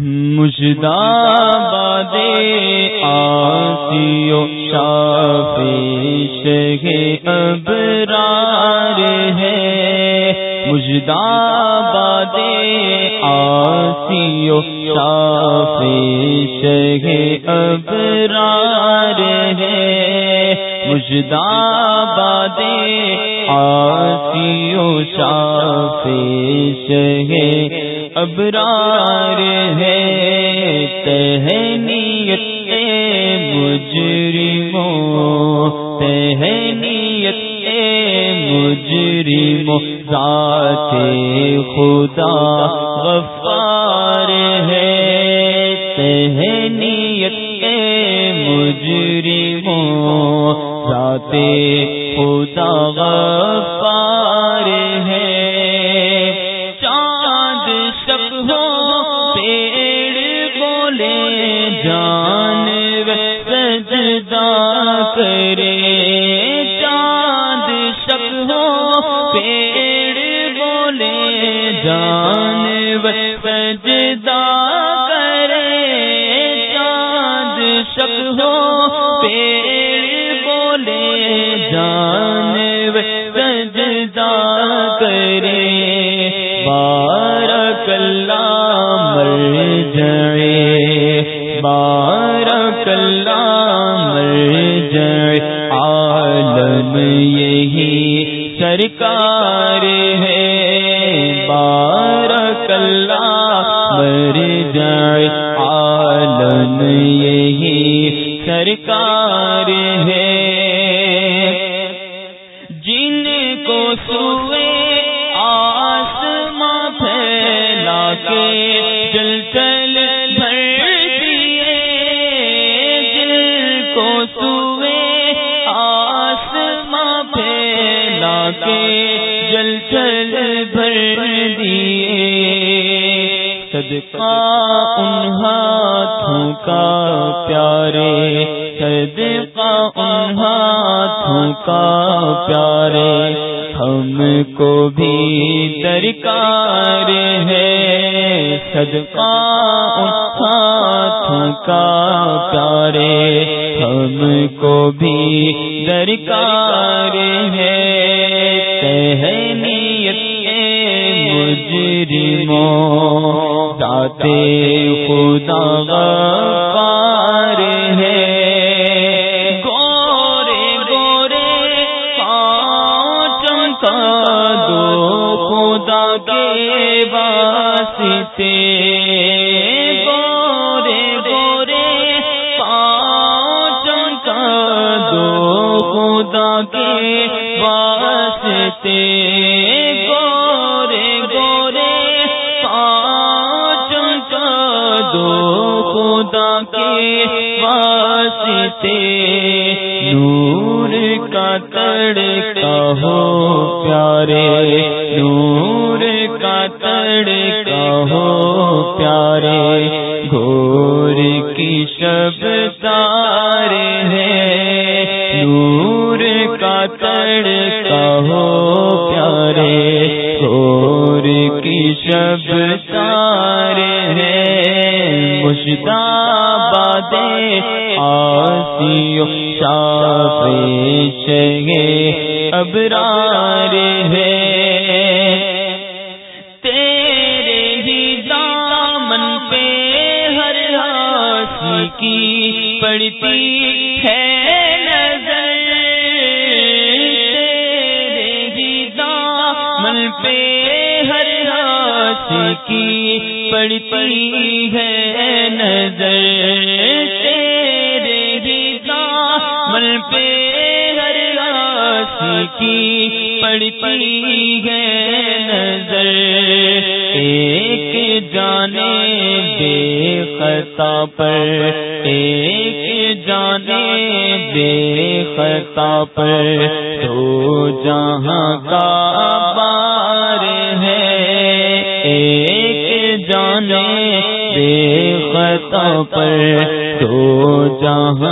مجدہ بادے آسیو شافی شہ ابرار ہے۔ مجدہ بادے آسیو شافی شہ ابرار ہے۔ مجدہ بادے آسیو شافی شہ ابرار ہے تہنیت مجرموں تہنیت مجرموں، ذات خدا غفار ہے تہنیت مجرموں، ذات خدا غفار سرکار ہے۔ بارک اللہ مر جائے عالم، یہی سرکار ہے۔ جن کو سوئے آسماں پھیلا کے جل چل کے جل چل بھر دیے۔ صدقہ ان ہاتھوں کا پیارے۔ صدقہ ان ہاتھوں کا پیارے۔ ہم کو بھی درکار ہے۔ صدقہ ان ہاتھوں کا پیارے۔ ہم کو بھی درکار ہے۔ ہے نیت مجرموں داتے خدا غفار خدا کے واسطے نور کا تڑکا ہو پیارے، نور کا تڑکا ہو پیارے گور کی شب ابرار ہے۔ تیرے ہی دامن پہ ہر ہاسی کی پڑتی ہے نظر۔ تیرے ہی دامن پہ ہر ہاسی کی پڑتی ہے نظر۔ تیرے کی پڑتی ہے نظر۔ ایک جانے بے خطا پر، ایک جانے بے خطا پر۔ تو جہاں کا بار ہے، ایک جانے بے خطا پر۔ تو جہاں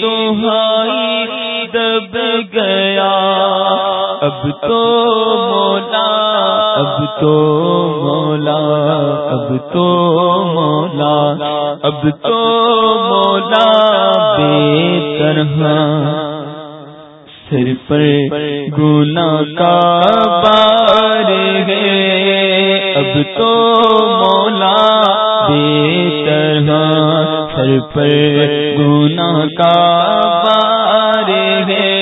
تمہاری دب گیا۔ اب تو مولا، اب تو مولا، اب تو مولا، اب تو مولا بے طرح سر پر گنا کا بار ہے۔ اب تو پر گناہ کا بار ہے۔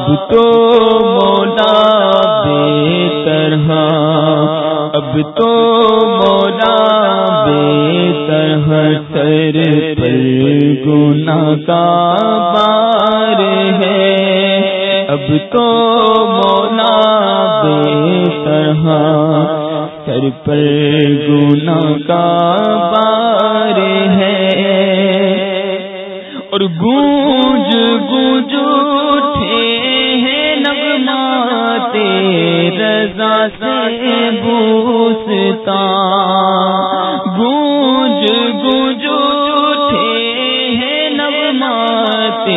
ہاں۔ اب تو مولا بے طرح اب تو مولا بے طرح سر پر گنا کا بار ہے۔ اب تو مولا بے طرح ہاں۔ سر پر گنا کا بار ہے۔ اور گونج گونج بوستا گونج گونج اٹھے ہیں نغمات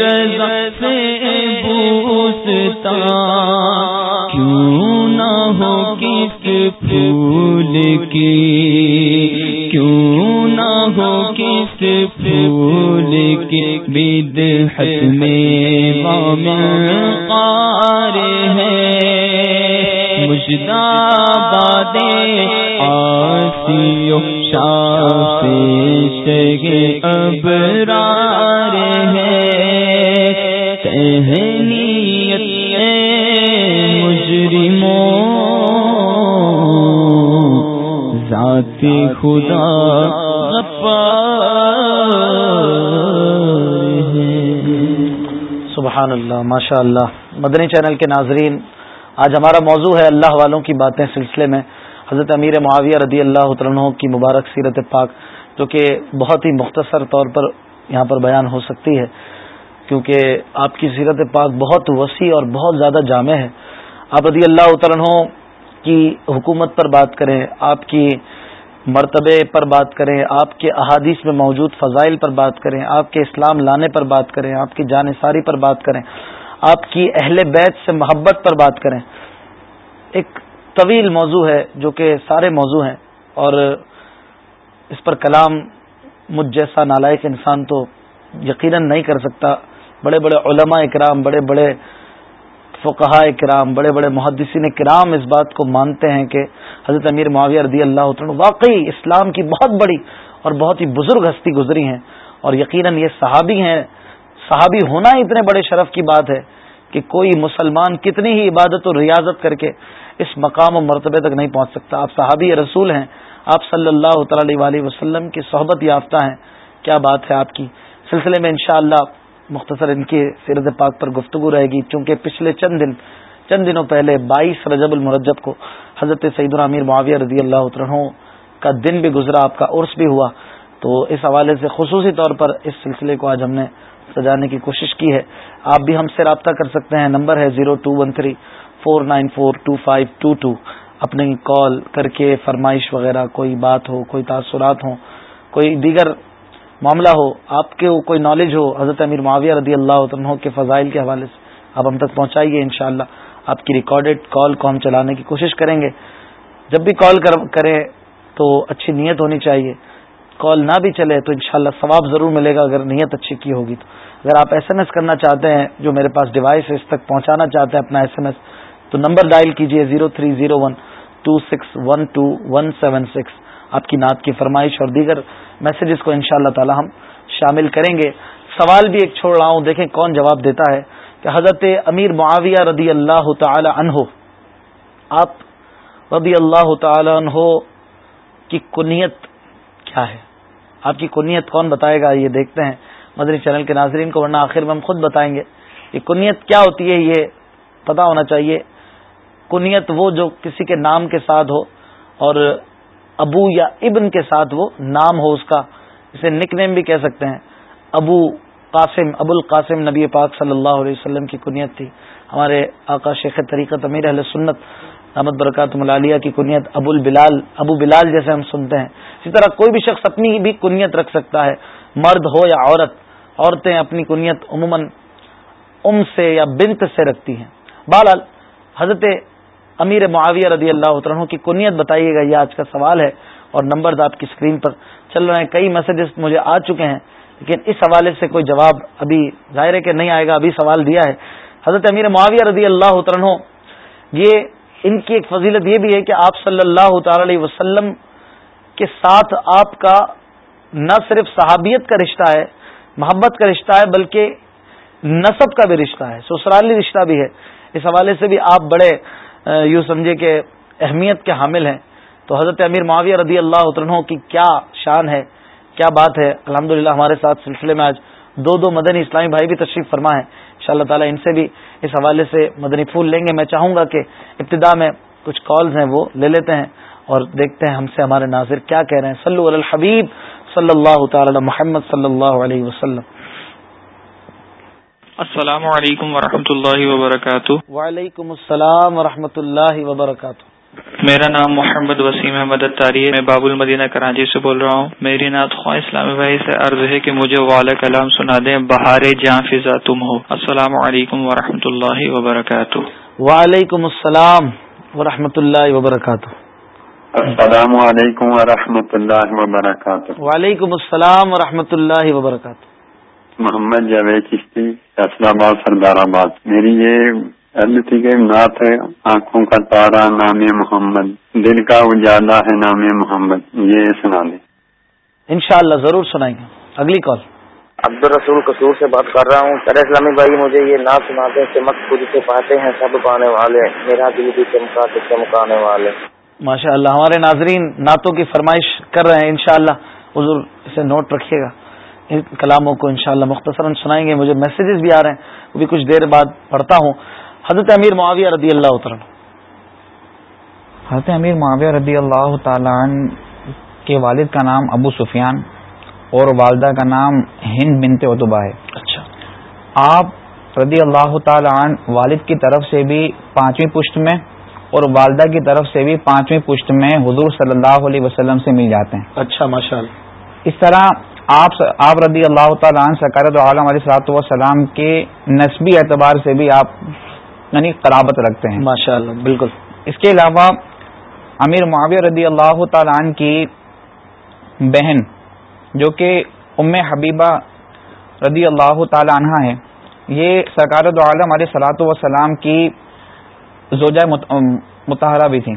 رضا سے بوستا کیوں نہ ہو کس پھول کی کیوں نہ ہو کس پھول کی بد حت میں قار ہے مجدہ آسیو شاف ابرار ہے تہنیت مجرموں، ذات خدا سبحان اللہ ماشاء اللہ مدنی چینل کے ناظرین آج ہمارا موضوع ہے اللہ والوں کی باتیں سلسلے میں۔ حضرت امیر معاویہ رضی اللہ عنہ کی مبارک سیرت پاک، جو کہ بہت ہی مختصر طور پر یہاں پر بیان ہو سکتی ہے، کیونکہ آپ کی سیرت پاک بہت وسیع اور بہت زیادہ جامع ہے۔ آپ رضی اللہ عنہ کی حکومت پر بات کریں، آپ کی مرتبے پر بات کریں، آپ کے احادیث میں موجود فضائل پر بات کریں، آپ کے اسلام لانے پر بات کریں، آپ کی جانصاری پر بات کریں۔ آپ کی اہل بیت سے محبت پر بات کریں۔ ایک طویل موضوع ہے جو کہ سارے موضوع ہیں اور اس پر کلام مجھ جیسا نالائق انسان تو یقیناً نہیں کر سکتا۔ بڑے بڑے علماء اکرام بڑے بڑے فقہ کرام، بڑے بڑے محدثین کرام اس بات کو مانتے ہیں کہ حضرت امیر معاویہ رضی اللہ عنہ واقعی اسلام کی بہت بڑی اور بہت ہی بزرگ ہستی گزری ہیں اور یقیناً یہ صحابی ہیں صحابی ہونا اتنے بڑے شرف کی بات ہے کہ کوئی مسلمان کتنی ہی عبادت اور ریاضت کر کے اس مقام و مرتبے تک نہیں پہنچ سکتا۔ آپ صحابی رسول ہیں، آپ صلی اللہ تعالی علیہ وسلم کی صحبت یافتہ ہیں۔ کیا بات ہے آپ کی؟ سلسلے میں انشاءاللہ اللہ مختصر ان کی سیرت پاک پر گفتگو رہے گی کیونکہ پچھلے چند دن، چند دنوں پہلے بائیس رجب المرجب کو حضرت سعید العامیر معاویہ رضی اللہ عنہ کا دن بھی گزرا، آپ کا عرس بھی ہوا۔ تو اس حوالے سے خصوصی طور پر اس سلسلے کو آج ہم نے سجانے کی کوشش کی ہے۔ آپ بھی ہم سے رابطہ کر سکتے ہیں۔ نمبر ہے zero two one three, four nine four, two five, two two. اپنی کال کر کے فرمائش وغیرہ، کوئی بات ہو، کوئی تاثرات ہوں، کوئی دیگر معاملہ ہو، آپ کے کوئی نالج ہو، حضرت امیر معاویہ رضی اللہ عنہ کے فضائل کے حوالے سے آپ ہم تک پہنچائیے انشاءاللہ۔ آپ کی ریکارڈیڈ کال کو ہم چلانے کی کوشش کریں گے۔ جب بھی کال کریں تو اچھی نیت ہونی چاہیے۔ کال نہ بھی چلے تو انشاءاللہ ثواب ضرور ملے گا، اگر نیت اچھی کی ہوگی تو۔ اگر آپ ایس ایم ایس کرنا چاہتے ہیں، جو میرے پاس ڈیوائس ہے، اس تک پہنچانا چاہتے ہیں اپنا ایس ایم ایس، تو نمبر ڈائل کیجیے zero three zero one two six one two one seven six. آپ کی نعت کی فرمائش اور دیگر میسجز کو ان شاء اللہ تعالی ہم شامل کریں گے۔ سوال بھی ایک چھوڑ رہا ہوں، دیکھیں کون جواب دیتا ہے کہ حضرت امیر معاویہ رضی اللہ تعالی عنہ، آپ رضی اللہ تعالی عنہ کی کنیت کیا ہے؟ آپ کی کنیت کون بتائے گا؟ یہ دیکھتے ہیں مدنی چینل کے ناظرین کو، ورنہ آخر میں ہم خود بتائیں گے۔ کہ کنیت کیا ہوتی ہے؟ یہ پتا ہونا چاہیے۔ کنیت وہ جو کسی کے نام کے ساتھ ہو اور ابو یا ابن کے ساتھ وہ نام ہو اس کا، اسے نک نیم بھی کہہ سکتے ہیں۔ ابو قاسم، ابو القاسم نبی پاک صلی اللہ علیہ وسلم کی کنیت تھی۔ ہمارے آقا شیخ طریقت امیر اہل سنت احمد برکات ملالیہ کی کنیت ابو البلال، ابو بلال جیسے ہم سنتے ہیں۔ اسی طرح کوئی بھی شخص اپنی بھی کنیت رکھ سکتا ہے، مرد ہو یا عورت، عورتیں اپنی کنیت عموماً ام سے یا بنت سے رکھتی ہیں۔ بالال حضرت امیر معاویہ رضی اللہ عنہ کی کنیت بتائیے گا یہ آج کا سوال ہے اور نمبر آپ کی اسکرین پر چل رہے ہیں۔ کئی میسجز مجھے آ چکے ہیں، لیکن اس حوالے سے کوئی جواب ابھی ظاہر ہے کہ نہیں آئے گا، ابھی سوال دیا ہے۔ حضرت امیر معاویہ رضی اللہ عنہ، یہ ان کی ایک فضیلت یہ بھی ہے کہ آپ صلی اللہ تعالی علیہ وسلم کے ساتھ آپ کا نہ صرف صحابیت کا رشتہ ہے، محبت کا رشتہ ہے، بلکہ نصب کا بھی رشتہ ہے، سسرالی رشتہ بھی ہے۔ اس حوالے سے بھی آپ بڑے یوں سمجھے کہ اہمیت کے حامل ہیں۔ تو حضرت امیر معاویہ رضی اللہ عنہ کی کیا شان ہے، کیا بات ہے۔ الحمد ہمارے ساتھ سلسلے میں آج دو دو مدنی اسلامی بھائی بھی تشریف فرما ہے ان شاء اللہ تعالیٰ ان سے بھی اس حوالے سے مدنی پھول لیں گے۔ میں چاہوں گا کہ ابتدا میں کچھ کالز ہیں، وہ لے لیتے ہیں۔ اور دیکھتے ہیں ہم سے ہمارے ناظر کیا کہہ رہے ہیں۔ صلی الحبیب صلی اللہ تعالی محمد صلی اللہ علیہ وسلم۔ السلام علیکم ورحمۃ اللہ وبرکاتہ۔ وعلیکم السلام ورحمۃ اللہ وبرکاتہ۔ میرا نام محمد وسیم احمد تاری میں باب المدینہ کراچی سے بول رہا ہوں۔ میری نعت خواہ اسلامی بھائی سے عرض ہے کہ مجھے والا کلام سنا دیں۔ بہار جہاں فضا تم ہو۔ السلام علیکم ورحمۃ اللہ وبرکاتہ۔ وعلیکم السلام ورحمۃ اللہ وبرکاتہ۔ السلام علیکم ورحمۃ اللہ وبرکاتہ۔ وعلیکم السلام ورحمۃ اللہ وبرکاتہ۔ محمد جاوید چشتی فیصلہ آباد سردار آباد۔ میری یہ تھی کہ نعت ہے آنکھوں کا تارا نام محمد دل کا اجالا ہے نام محمد یہ سنا دیں۔ انشاءاللہ ضرور سنائیں گے۔ اگلی کال۔ عبد الرسول قصور سے بات کر رہا ہوں۔ سر اسلامی بھائی مجھے یہ نعت سناتے ہیں چمک خود سے پاتے ہیں سب پانے والے میرا دل بھی چمکا چمکانے والے ماشاء اللہ ہمارے ناظرین نعتوں کی فرمائش کر رہے ہیں انشاءاللہ۔ حضور اسے نوٹ رکھیے گا۔ ان کلاموں کو انشاءاللہ شاء مختصراً سنائیں گے۔ مجھے میسیجز بھی آ رہے ہیں وہ بھی کچھ دیر بعد پڑھتا ہوں۔ حضرت امیر معاویہ رضی اللہ عنہ۔ حضرت امیر معاویہ رضی اللہ تعالیٰ کے والد کا نام ابو سفیان اور والدہ کا نام ہند بنتے اتبا ہے۔ اچھا۔ آپ رضی اللہ تعالیٰ والد کی طرف سے بھی پانچویں پشت میں اور والدہ کی طرف سے بھی پانچویں پشت میں حضور صلی اللہ علیہ وسلم سے مل جاتے ہیں۔ اچھا ماشاء اللہ اس طرح آپ آپ رضی اللہ تعالیٰ عنہ سکارت عالم علیہ صلاحت وسلام کے نسبی اعتبار سے بھی آپ یعنی قرابت رکھتے ہیں۔ ماشاء اللہ بالکل۔ اس کے علاوہ امیر معاویہ رضی اللہ تعالیٰ عنہ کی بہن جو کہ ام حبیبہ رضی اللہ تعالی عنہ ہے یہ سرکار عالم علیہ صلاحت وسلام کی زوجہ متحرہ بھی تھیں۔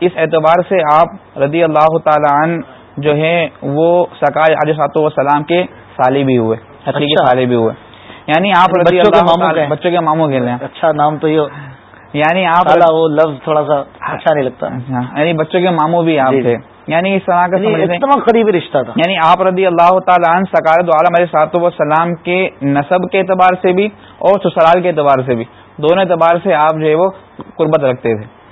اس اعتبار سے آپ رضی اللہ تعالی عنہ جو ہے وہ سرکار علیہ صلاحت وسلام کے سالی بھی ہوئے حقیقی اچھا۔ سالی بھی ہوئے۔ یعنی آپ اللہ بچوں کے ماموں کے لیے۔ اچھا نام تو یہ یعنی آپ وہ لفظ تھوڑا سا اچھا نہیں لگتا۔ اچھا، یعنی بچوں کے ماموں بھی آپ جی، جی۔ تھے یعنی اس طرح کا یعنی قریبی رشتہ تھا۔ یعنی آپ رضی اللہ تعالیٰ عنہ سکارت عالم علیہ صاحب وسلام کے نصب کے اعتبار سے بھی اور سسرال کے اعتبار سے بھی۔ دونوں اعتبار سے آپ جو ہے وہ قربت رکھتے تھے۔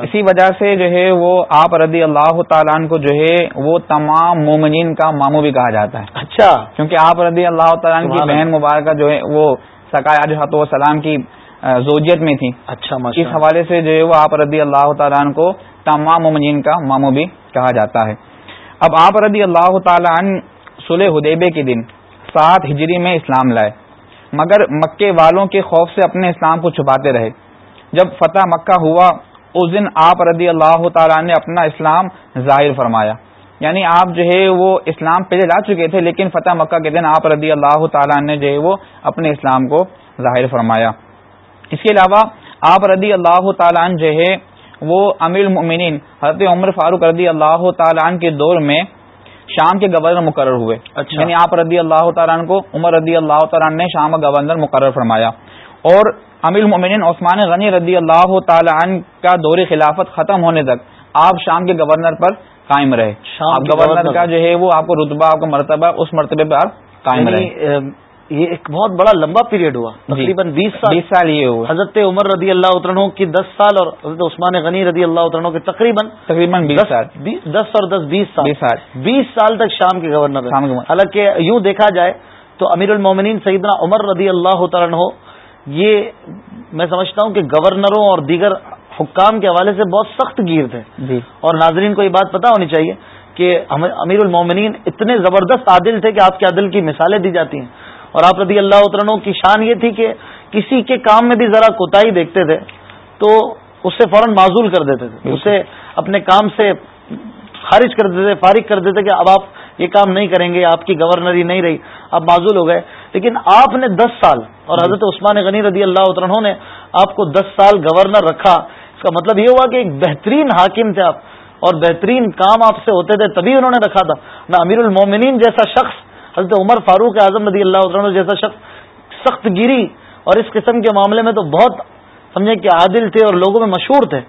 اسی وجہ سے جو ہے وہ آپ رضی اللہ تعالیٰ کو جو ہے وہ تمام مومنین کا ماموں بھی کہا جاتا ہے۔ اچھا۔ کیونکہ آپ رضی اللہ تعالیٰ کی بہن مبارکہ جو ہے وہ سکار علیہ وسلام کی زوجیت میں تھی۔ اچھا اس حوالے سے جو ہے وہ آپ رضی اللہ تعالیٰ کو تمام مومنین کا ماموں بھی کہا جاتا ہے۔ اب آپ رضی اللہ تعالی سلح حدیبے کے دن سات ہجری میں اسلام لائے۔ مگر مکے والوں کے خوف سے اپنے اسلام کو چھپاتے رہے۔ جب فتح مکہ ہوا، اس دن آپ رضی اللہ تعالیٰ نے اپنا اسلام ظاہر فرمایا۔ یعنی آپ جو ہے وہ اسلام پہلے لا چکے تھے، لیکن فتح مکہ کے دن آپ رضی اللہ تعالیٰ نے جو ہے وہ اپنے اسلام کو ظاہر فرمایا۔ اس کے علاوہ، آپ رضی اللہ تعالیٰ جو ہے وہ امیر المؤمنین حضرت عمر فاروق رضی اللہ تعالیٰ کے دور میں شام کے گورنر مقرر ہوئے۔ اچھا۔ یعنی آپ رضی اللہ تعالیٰ عنہ کو عمر رضی اللہ تعالیٰ نے شام کا گورنر مقرر فرمایا۔ اور امیر المؤمنین عثمان غنی رضی اللہ تعالیٰ عنہ کا دور خلافت ختم ہونے تک آپ شام کے گورنر پر قائم رہے۔ شام گورنر کا جو ہے وہ آپ کو رتبہ آپ کو مرتبہ اس مرتبے پر قائم یعنی رہے۔ یہ ایک بہت بڑا لمبا پیریڈ ہوا جی۔ تقریباً بیس سال۔ بیس سال یہ ہوا۔ حضرت عمر رضی اللہ عنہ کی دس سال اور حضرت عثمان غنی رضی اللہ عنہ کے تقریباً تقریباً دس اور دس بیس سال۔ بیس سال۔ تک شام کے گورنر حالانکہ یوں دیکھا جائے تو امیر المومنین سیدنا عمر رضی اللہ عنہ یہ میں سمجھتا ہوں کہ گورنروں اور دیگر حکام کے حوالے سے بہت سخت گیر تھے۔ جی۔ اور ناظرین کو یہ بات پتا ہونی چاہیے کہ امیر المومنین اتنے زبردست عادل تھے کہ آپ کے عدل کی مثالیں دی جاتی ہیں۔ اور آپ رضی اللہ عنہ کی شان یہ تھی کہ کسی کے کام میں بھی ذرا کوتا دیکھتے تھے تو اس سے فوراً معذول کر دیتے تھے۔ اسے اپنے کام سے خارج کر دیتے فارغ کر دیتے کہ اب آپ یہ کام نہیں کریں گے آپ کی گورنری نہیں رہی آپ معذول ہو گئے۔ لیکن آپ نے دس سال اور حضرت عثمان غنی رضی اللہ عنہ نے آپ کو دس سال گورنر رکھا۔ اس کا مطلب یہ ہوا کہ ایک بہترین حاکم تھے آپ اور بہترین کام آپ سے ہوتے تھے تبھی انہوں نے رکھا تھا۔ نہ امیر المومنین جیسا شخص حضرت عمر فاروق اعظم رضی اللہ عنہ جیسا شخص سخت گیری اور اس قسم کے معاملے میں تو بہت سمجھے کہ عادل تھے اور لوگوں میں مشہور تھے۔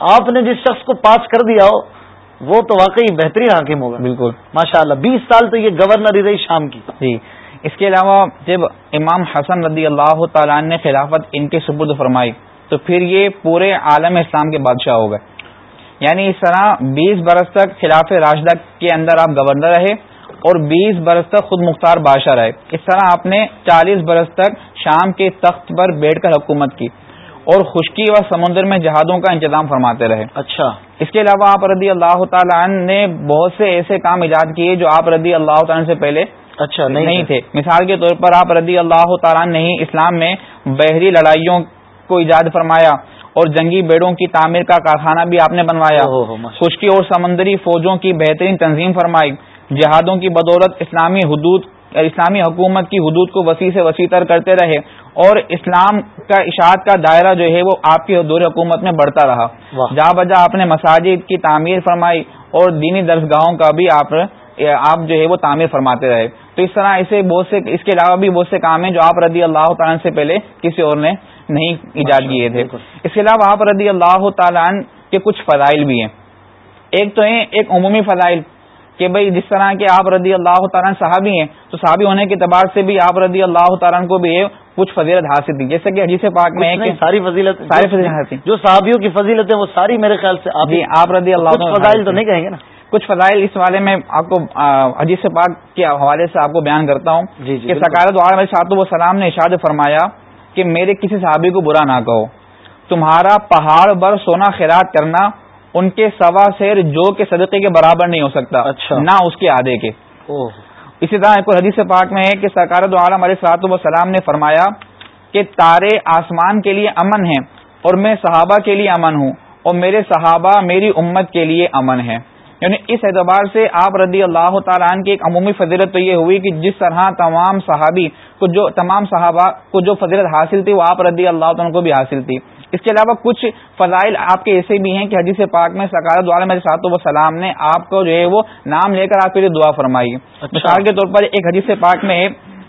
آپ نے جس شخص کو پاس کر دیا ہو وہ تو واقعی بہترین حاکم ہوگا۔ بالکل۔ ماشاء اللہ بیس سال تو یہ گورنر ہی رہی شام کی۔ جی۔ اس کے علاوہ جب امام حسن رضی اللہ تعالیٰ نے خلافت ان کے سپرد فرمائی تو پھر یہ پورے عالم اسلام کے بادشاہ ہو گئے۔ یعنی اس طرح بیس برس تک خلاف راشدہ کے اندر آپ گورنر رہے۔ اور بیس برس تک خود مختار بادشاہ رہے۔ اس طرح آپ نے چالیس برس تک شام کے تخت پر بیٹھ کر حکومت کی اور خشکی و سمندر میں جہادوں کا انتظام فرماتے رہے۔ اچھا۔ اس کے علاوہ آپ رضی اللہ تعالیٰ عنہ نے بہت سے ایسے کام ایجاد کیے جو آپ رضی اللہ تعالیٰ سے پہلے اچھا نہیں تھے۔ مثال کے طور پر آپ رضی اللہ تعالیٰ نے اسلام میں بحری لڑائیوں کو ایجاد فرمایا اور جنگی بیڑوں کی تعمیر کا کارخانہ بھی آپ نے بنوایا۔ خشکی اور سمندری فوجوں کی بہترین تنظیم فرمائی۔ جہادوں کی بدولت اسلامی حدود اسلامی حکومت کی حدود کو وسیع سے وسیع تر کرتے رہے اور اسلام کا اشاعت کا دائرہ جو ہے وہ آپ کی دور حکومت میں بڑھتا رہا۔ جا بجا آپ نے مساجد کی تعمیر فرمائی اور دینی درسگاہوں کا بھی آپ آپ جو ہے وہ تعمیر فرماتے رہے۔ تو اس طرح اسے بہت سے اس کے علاوہ بھی بہت سے کام ہیں جو آپ رضی اللہ تعالیٰ سے پہلے کسی اور نے نہیں ایجاد کیے تھے۔ اس کے علاوہ آپ رضی اللہ تعالیٰ کے کچھ فضائل بھی ہیں۔ ایک تو ہیں ایک عمومی فضائل۔ کہ بھائی جس طرح کے آپ رضی اللہ تعالیٰ صحابی ہیں تو صحابی ہونے کے اعتبار سے بھی آپ رضی اللہ تعالیٰ کو بھی کچھ فضیلت حاصل تھی جیسے کہ حدیث پاک میں ساری فضیلت ساری فضیلت جو صحابیوں کی فضیلت ہے وہ ساری میرے خیال سے جی آپ رضی اللہ فضائل تو نہیں کہیں گے نا؟ کچھ فضائل اس والے میں آپ کو حدیث پاک کے حوالے سے آپ کو بیان کرتا ہوں جی جی سکارت عالم صاحب و سلام نے اشاد فرمایا کہ میرے کسی صحابی کو برا نہ کہو۔ تمہارا پہاڑ بر سونا خیرات کرنا ان کے سوا شیر جو کے صدقے کے برابر نہیں ہو سکتا اچھا۔ نہ اس کے آدھے کے۔ اسی طرح ایک حدیث پاک میں ہے کہ سرکار دو عالم علیہ سلاط وسلام نے فرمایا کہ تارے آسمان کے لیے امن ہیں اور میں صحابہ کے لیے امن ہوں اور میرے صحابہ میری امت کے لیے امن ہے یعنی اس اعتبار سے آپ رضی اللہ تعالیٰ عنہ کی ایک عمومی فضیلت تو یہ ہوئی کہ جس طرح تمام صحابی کو جو تمام صحابہ کو جو فضیلت حاصل تھی وہ آپ رضی اللہ تعالیٰ کو بھی حاصل تھی اس کے علاوہ کچھ فضائل آپ کے ایسے بھی ہیں کہ حدیث پاک میں سکارت عالم صاحب وسلام نے آپ کو جو ہے وہ نام لے کر آپ کے لیے دعا فرمائی اچھا۔ مثال کے طور پر ایک حدیث پاک میں ہے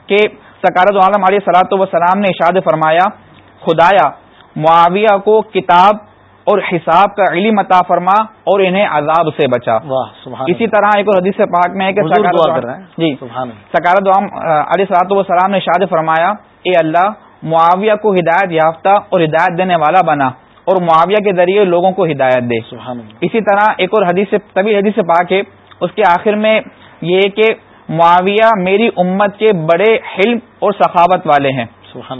کہ سکارت عالم علیہ صلاحت وسلام نے اشاد فرمایا خدایا معاویہ کو کتاب اور حساب کا علم عطا فرما اور انہیں عذاب سے بچا۔ اسی طرح ایک اور حدیث پاک میں ہے کہ جی سکارت علیہ صلاحت وسلام نے شاد فرمایا اے اللہ معاویہ کو ہدایت یافتہ اور ہدایت دینے والا بنا اور معاویہ کے ذریعے لوگوں کو ہدایت دے۔ اسی طرح ایک اور حدیث طبی حدیث پاک ہے۔ اس کے آخر میں یہ کہ معاویہ میری امت کے بڑے حلم اور سخاوت والے ہیں۔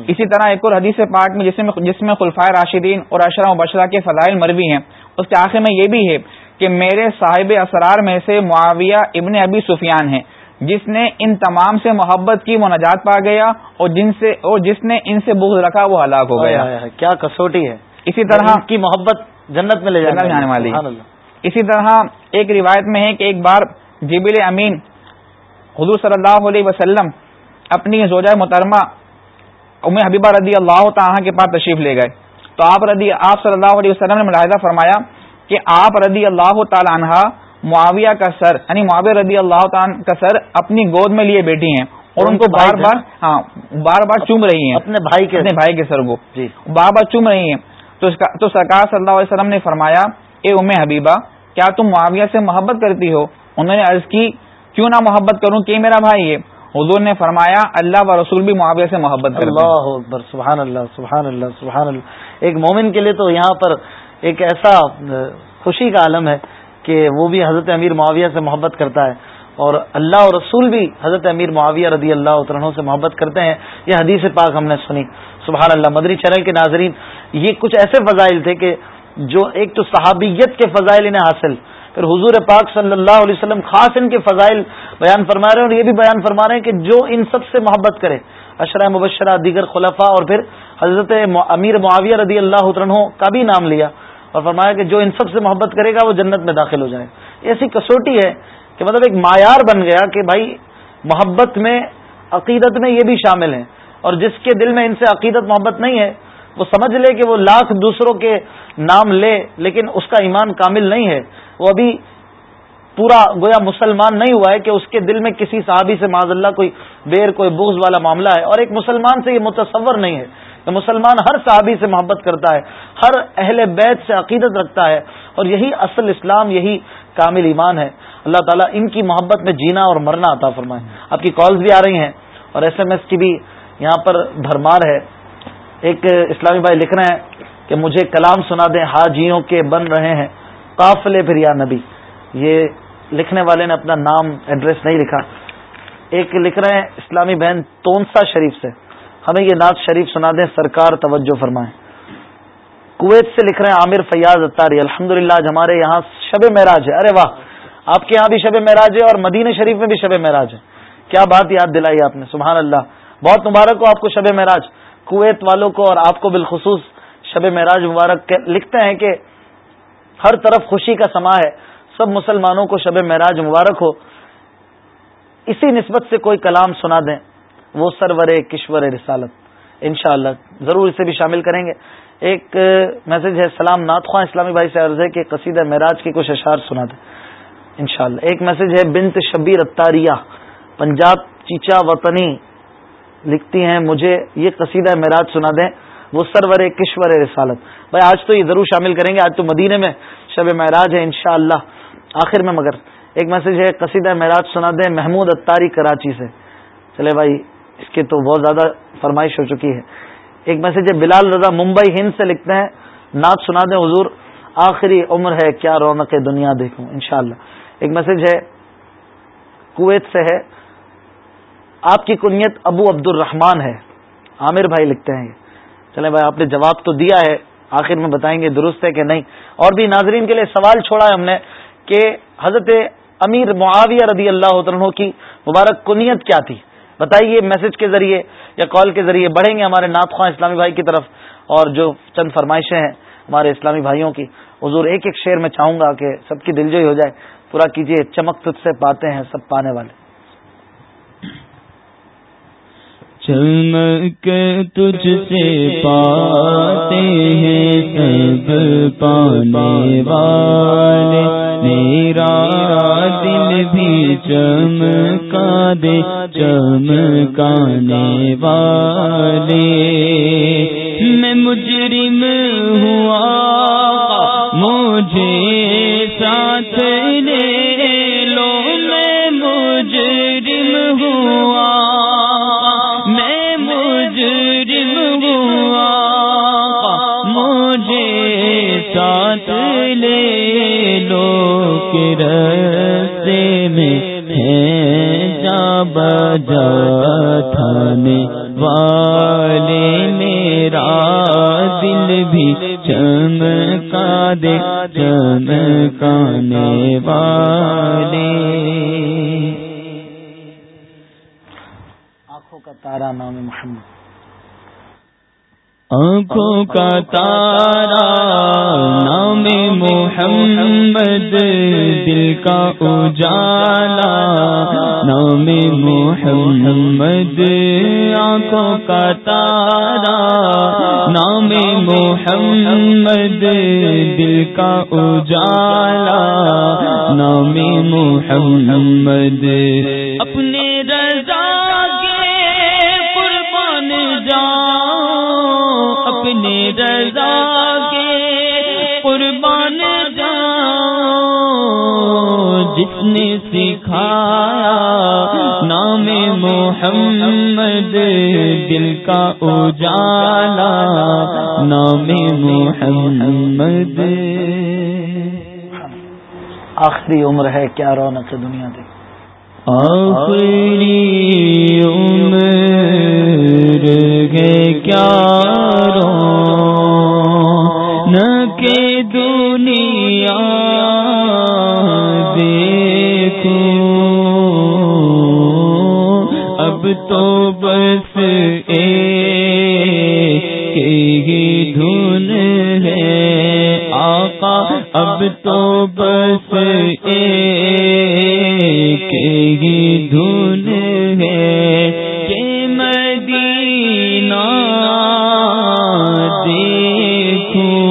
اسی طرح ایک اور حدیث پاک میں جس میں جس میں خلفائے راشدین اور اشرا و بشرا کے فضائل مروی ہیں اس کے آخر میں یہ بھی ہے کہ میرے صاحب اسرار میں سے معاویہ ابن ابی سفیان ہیں جس نے ان تمام سے محبت کی وہ نجات پا گیا اور جن سے اور جس نے ان سے بغض رکھا وہ ہلاک ہو گیا۔ کیا کسوٹی ہے۔ اسی طرح کی محبت جنت میں لے جانے والی۔ اسی طرح ایک روایت میں ہے کہ ایک بار جبل امین حضور صلی اللہ علیہ وسلم اپنی زوجہ محترمہ ام حبیبہ رضی اللہ تعالیٰ کے پاس تشریف لے گئے۔ تو آپ رضی آپ صلی اللہ علیہ وسلم نے ملاحظہ فرمایا کہ آپ رضی اللہ تعالی عنہ معاویہ کا سر یعنی معاویہ رضی اللہ تعالیٰ کا سر اپنی گود میں لیے بیٹھی ہیں اور ان کو بار بار ہاں بار بار چوم رہی ہیں۔ اپنے بھائی کے اپنے بھائی کے سر کو۔ جی۔ بار بار چوم رہی ہیں۔ تو سرکار صلی اللہ علیہ وسلم نے فرمایا اے ام حبیبہ کیا تم معاویہ سے محبت کرتی ہو؟ انہوں نے عرض کی کیوں نہ محبت کروں؟ کہ میرا بھائی ہے۔ حضور نے فرمایا، اللہ و رسول بھی معاویہ سے محبت اللہ اکبر، سبحان اللہ سبحان اللہ سبحان اللہ۔ ایک مومن کے لیے تو یہاں پر ایک ایسا خوشی کا عالم ہے کہ وہ بھی حضرت امیر معاویہ سے محبت کرتا ہے۔ اور اللہ اور رسول بھی حضرت امیر معاویہ رضی اللہ عنہ سے محبت کرتے ہیں۔ یہ حدیث پاک ہم نے سنی۔ سبحان اللہ، مدری چینل کے ناظرین، یہ کچھ ایسے فضائل تھے کہ جو ایک تو صحابیت کے فضائل انہیں حاصل۔ پھر حضور پاک صلی اللہ علیہ وسلم خاص ان کے فضائل بیان فرما رہے ہیں اور یہ بھی بیان فرما رہے ہیں کہ جو ان سب سے محبت کرے اشرا مبشرہ، دیگر خلفاء اور پھر حضرت امیر معاویہ رضی اللہ عنہ کا بھی نام لیا اور فرمایا کہ جو ان سب سے محبت کرے گا وہ جنت میں داخل ہو جائے۔ ایسی کسوٹی ہے کہ مطلب ایک معیار بن گیا کہ بھائی محبت میں، عقیدت میں یہ بھی شامل ہیں اور جس کے دل میں ان سے عقیدت محبت نہیں ہے، وہ سمجھ لے کہ وہ لاکھ دوسروں کے نام لے لیکن اس کا ایمان کامل نہیں ہے۔ وہ ابھی پورا گویا مسلمان نہیں ہوا ہے کہ اس کے دل میں کسی صحابی سے معذ اللہ کوئی بیر، کوئی بغض والا معاملہ ہے۔ اور ایک مسلمان سے یہ متصور نہیں ہے کہ مسلمان ہر صحابی سے محبت کرتا ہے، ہر اہل بیت سے عقیدت رکھتا ہے۔ اور یہی اصل اسلام، یہی کامل ایمان ہے۔ اللہ تعالیٰ ان کی محبت میں جینا اور مرنا عطا فرمائے۔ آپ کی کالز بھی آ رہی ہیں اور ایس ایم ایس کی بھی یہاں پر بھرمار ہے۔ ایک اسلامی بھائی لکھ رہے ہیں کہ مجھے کلام سنا دیں ہاں حاجیوں کے بن رہے ہیں۔ قافلے پھر یا نبی۔ یہ لکھنے والے نے اپنا نام ایڈریس نہیں لکھا۔ ایک لکھ رہے ہیں، اسلامی بہن تونسا شریف سے۔ ہمیں یہ ناز شریف سنا دیں، سرکار توجہ فرمائیں کویت سے لکھ رہے ہیں، عامر فیاض اتاری الحمد للہ ہمارے یہاں شب معراج ہے۔ ارے واہ، آپ کے یہاں بھی شب معراج ہے اور مدینہ شریف میں بھی شب معراج ہے۔ کیا بات یاد دلائی آپ نے، سبحان اللہ۔ بہت مبارک ہو آپ کو شب معراج۔ کویت والوں کو اور آپ کو بالخصوص شب معراج مبارک لکھتے ہیں کہ ہر طرف خوشی کا سما ہے، سب مسلمانوں کو شب معراج مبارک ہو۔ اسی نسبت سے کوئی کلام سنا دیں، وہ سرور کشور رسالت۔ انشاءاللہ ضرور اسے بھی شامل کریں گے۔ ایک میسج ہے، سلام نات خواہ اسلامی بھائی سے عرض ہے کہ قصیدہ معراج کے کچھ اشعار سنا دیں۔ انشاءاللہ۔ ایک میسج ہے، بنت شبیر اتاریہ پنجاب چیچا وطنی۔ لکھتی ہیں، مجھے یہ قصیدہ معراج سنا دیں، وہ سرور کشور رسالت۔ بھائی آج تو یہ ضرور شامل کریں گے، آج تو مدینے میں شب معراج ہے انشاءاللہ، آخر میں مگر ایک میسج ہے، قصیدہ معراج سنا دیں، محمود اتاری کراچی سے۔ چلے بھائی، اس کی تو بہت زیادہ فرمائش ہو چکی ہے۔ ایک میسج ہے، بلال رضا، ممبئی ہند سے لکھتے ہیں۔ نعت سنا دیں حضور، آخری عمر ہے، کیا رونق دنیا دیکھوں، انشاءاللہ۔ ایک میسج ہے، کویت سے ہے، آپ کی کنیت ابو عبد الرحمان ہے۔ عامر بھائی لکھتے ہیں چلے بھائی، آپ نے جواب تو دیا ہے۔ آخر میں بتائیں گے درست ہے کہ نہیں؟ اور بھی ناظرین کے لیے سوال چھوڑا ہے ہم نے کہ حضرت امیر معاویہ رضی اللہ عنہ کی مبارک کنیت کیا تھی؟ بتائیے میسج کے ذریعے یا کال کے ذریعے بڑھیں گے ہمارے نعت خواہ اسلامی بھائی کی طرف اور جو چند فرمائشیں ہیں ہمارے اسلامی بھائیوں کی، حضور ایک ایک شعر میں چاہوں گا کہ سب کی دلجوئی ہو جائے۔ پورا کیجیے چمک تجھ سے پاتے ہیں سب پانے والے۔ چمک تجھ سے پاتے ہیں سب پانے والے۔ میرا دل بھی چمکا دے چمکانے والے۔ میں مجرم ہوا، مجھے ساتھ بجا تھانے والے میرا دل بھی چمکا دے چمکانے والے۔ آنکھوں کا تارا نام محمد۔ آنکھوں کا تارا، نام محمد، دل کا اجالا، نام محمد، آنکھوں کا تارا، نام محمد، دل کا اجالا، نام محمد۔ اپنے رضا رضا کے قربان جاؤ جس نے سکھایا نام محمد، دل کا اجالا، نام محمد۔ آخری عمر ہے، کیا رونق دنیا دیکھ آخری عمر کیا رو نہ کہ دنیا دیکھو۔ اب تو بس ایک ہی دھن اب تو بس ایک ہی دھن ہے کہ مدینہ دیکھوں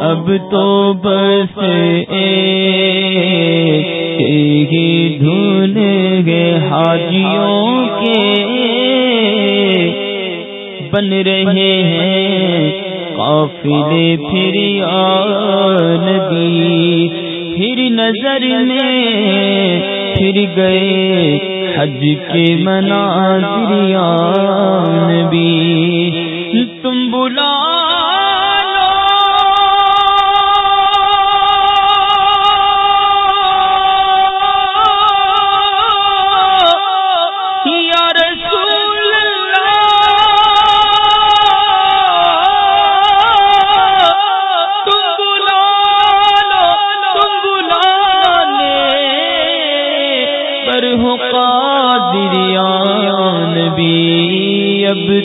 اب تو بس ایک ہی دھن ہے۔ حاجیوں کے بن رہے ہیں قافلے پھر نبی پھر نظر میں پھر گئے حج کے مناظر نبی۔ تم بلا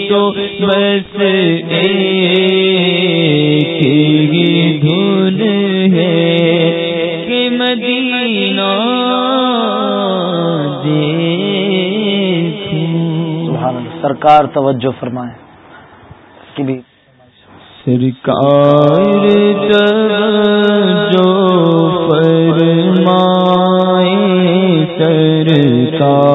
تو بس ایک ہی دھن ہے کہ مدینہ سبحان سرکار توجہ فرمائے۔ اس کی بھی سرکار جو فرمائے سرکار